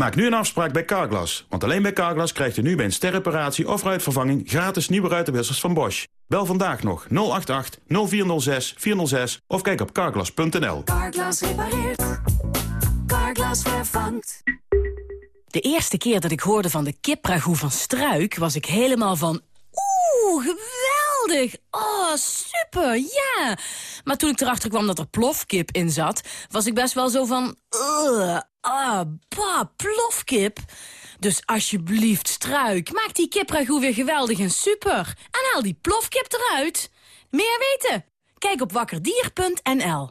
Maak nu een afspraak bij Carglass. Want alleen bij Carglass krijgt u nu bij een sterreparatie of ruitvervanging... gratis nieuwe ruitenwissers van Bosch. Bel vandaag nog 088 0406 406 of kijk op carglass.nl. Carglass repareert. Carglass vervangt. De eerste keer dat ik hoorde van de kipragoe van Struik... was ik helemaal van... Oeh, geweldig! Oh, super, ja! Maar toen ik erachter kwam dat er plofkip in zat... was ik best wel zo van... Uh, ah, bah, plofkip. Dus alsjeblieft, Struik, maak die kipragoe weer geweldig en super. En haal die plofkip eruit. Meer weten? Kijk op wakkerdier.nl.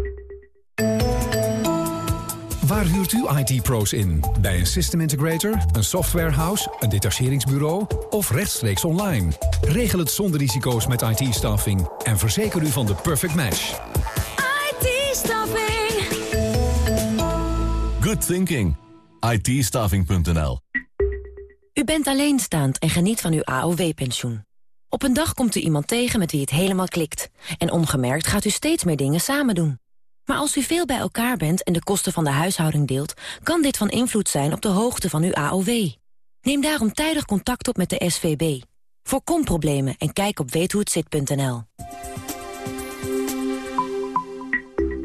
Waar huurt u IT-pro's in? Bij een system integrator, een softwarehouse, een detacheringsbureau of rechtstreeks online? Regel het zonder risico's met IT-staffing en verzeker u van de perfect match. IT-staffing. Good thinking. it U bent alleenstaand en geniet van uw AOW-pensioen. Op een dag komt u iemand tegen met wie het helemaal klikt. En ongemerkt gaat u steeds meer dingen samen doen. Maar als u veel bij elkaar bent en de kosten van de huishouding deelt... kan dit van invloed zijn op de hoogte van uw AOW. Neem daarom tijdig contact op met de SVB. Voorkom problemen en kijk op weethohetzit.nl.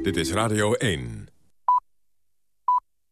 Dit is Radio 1.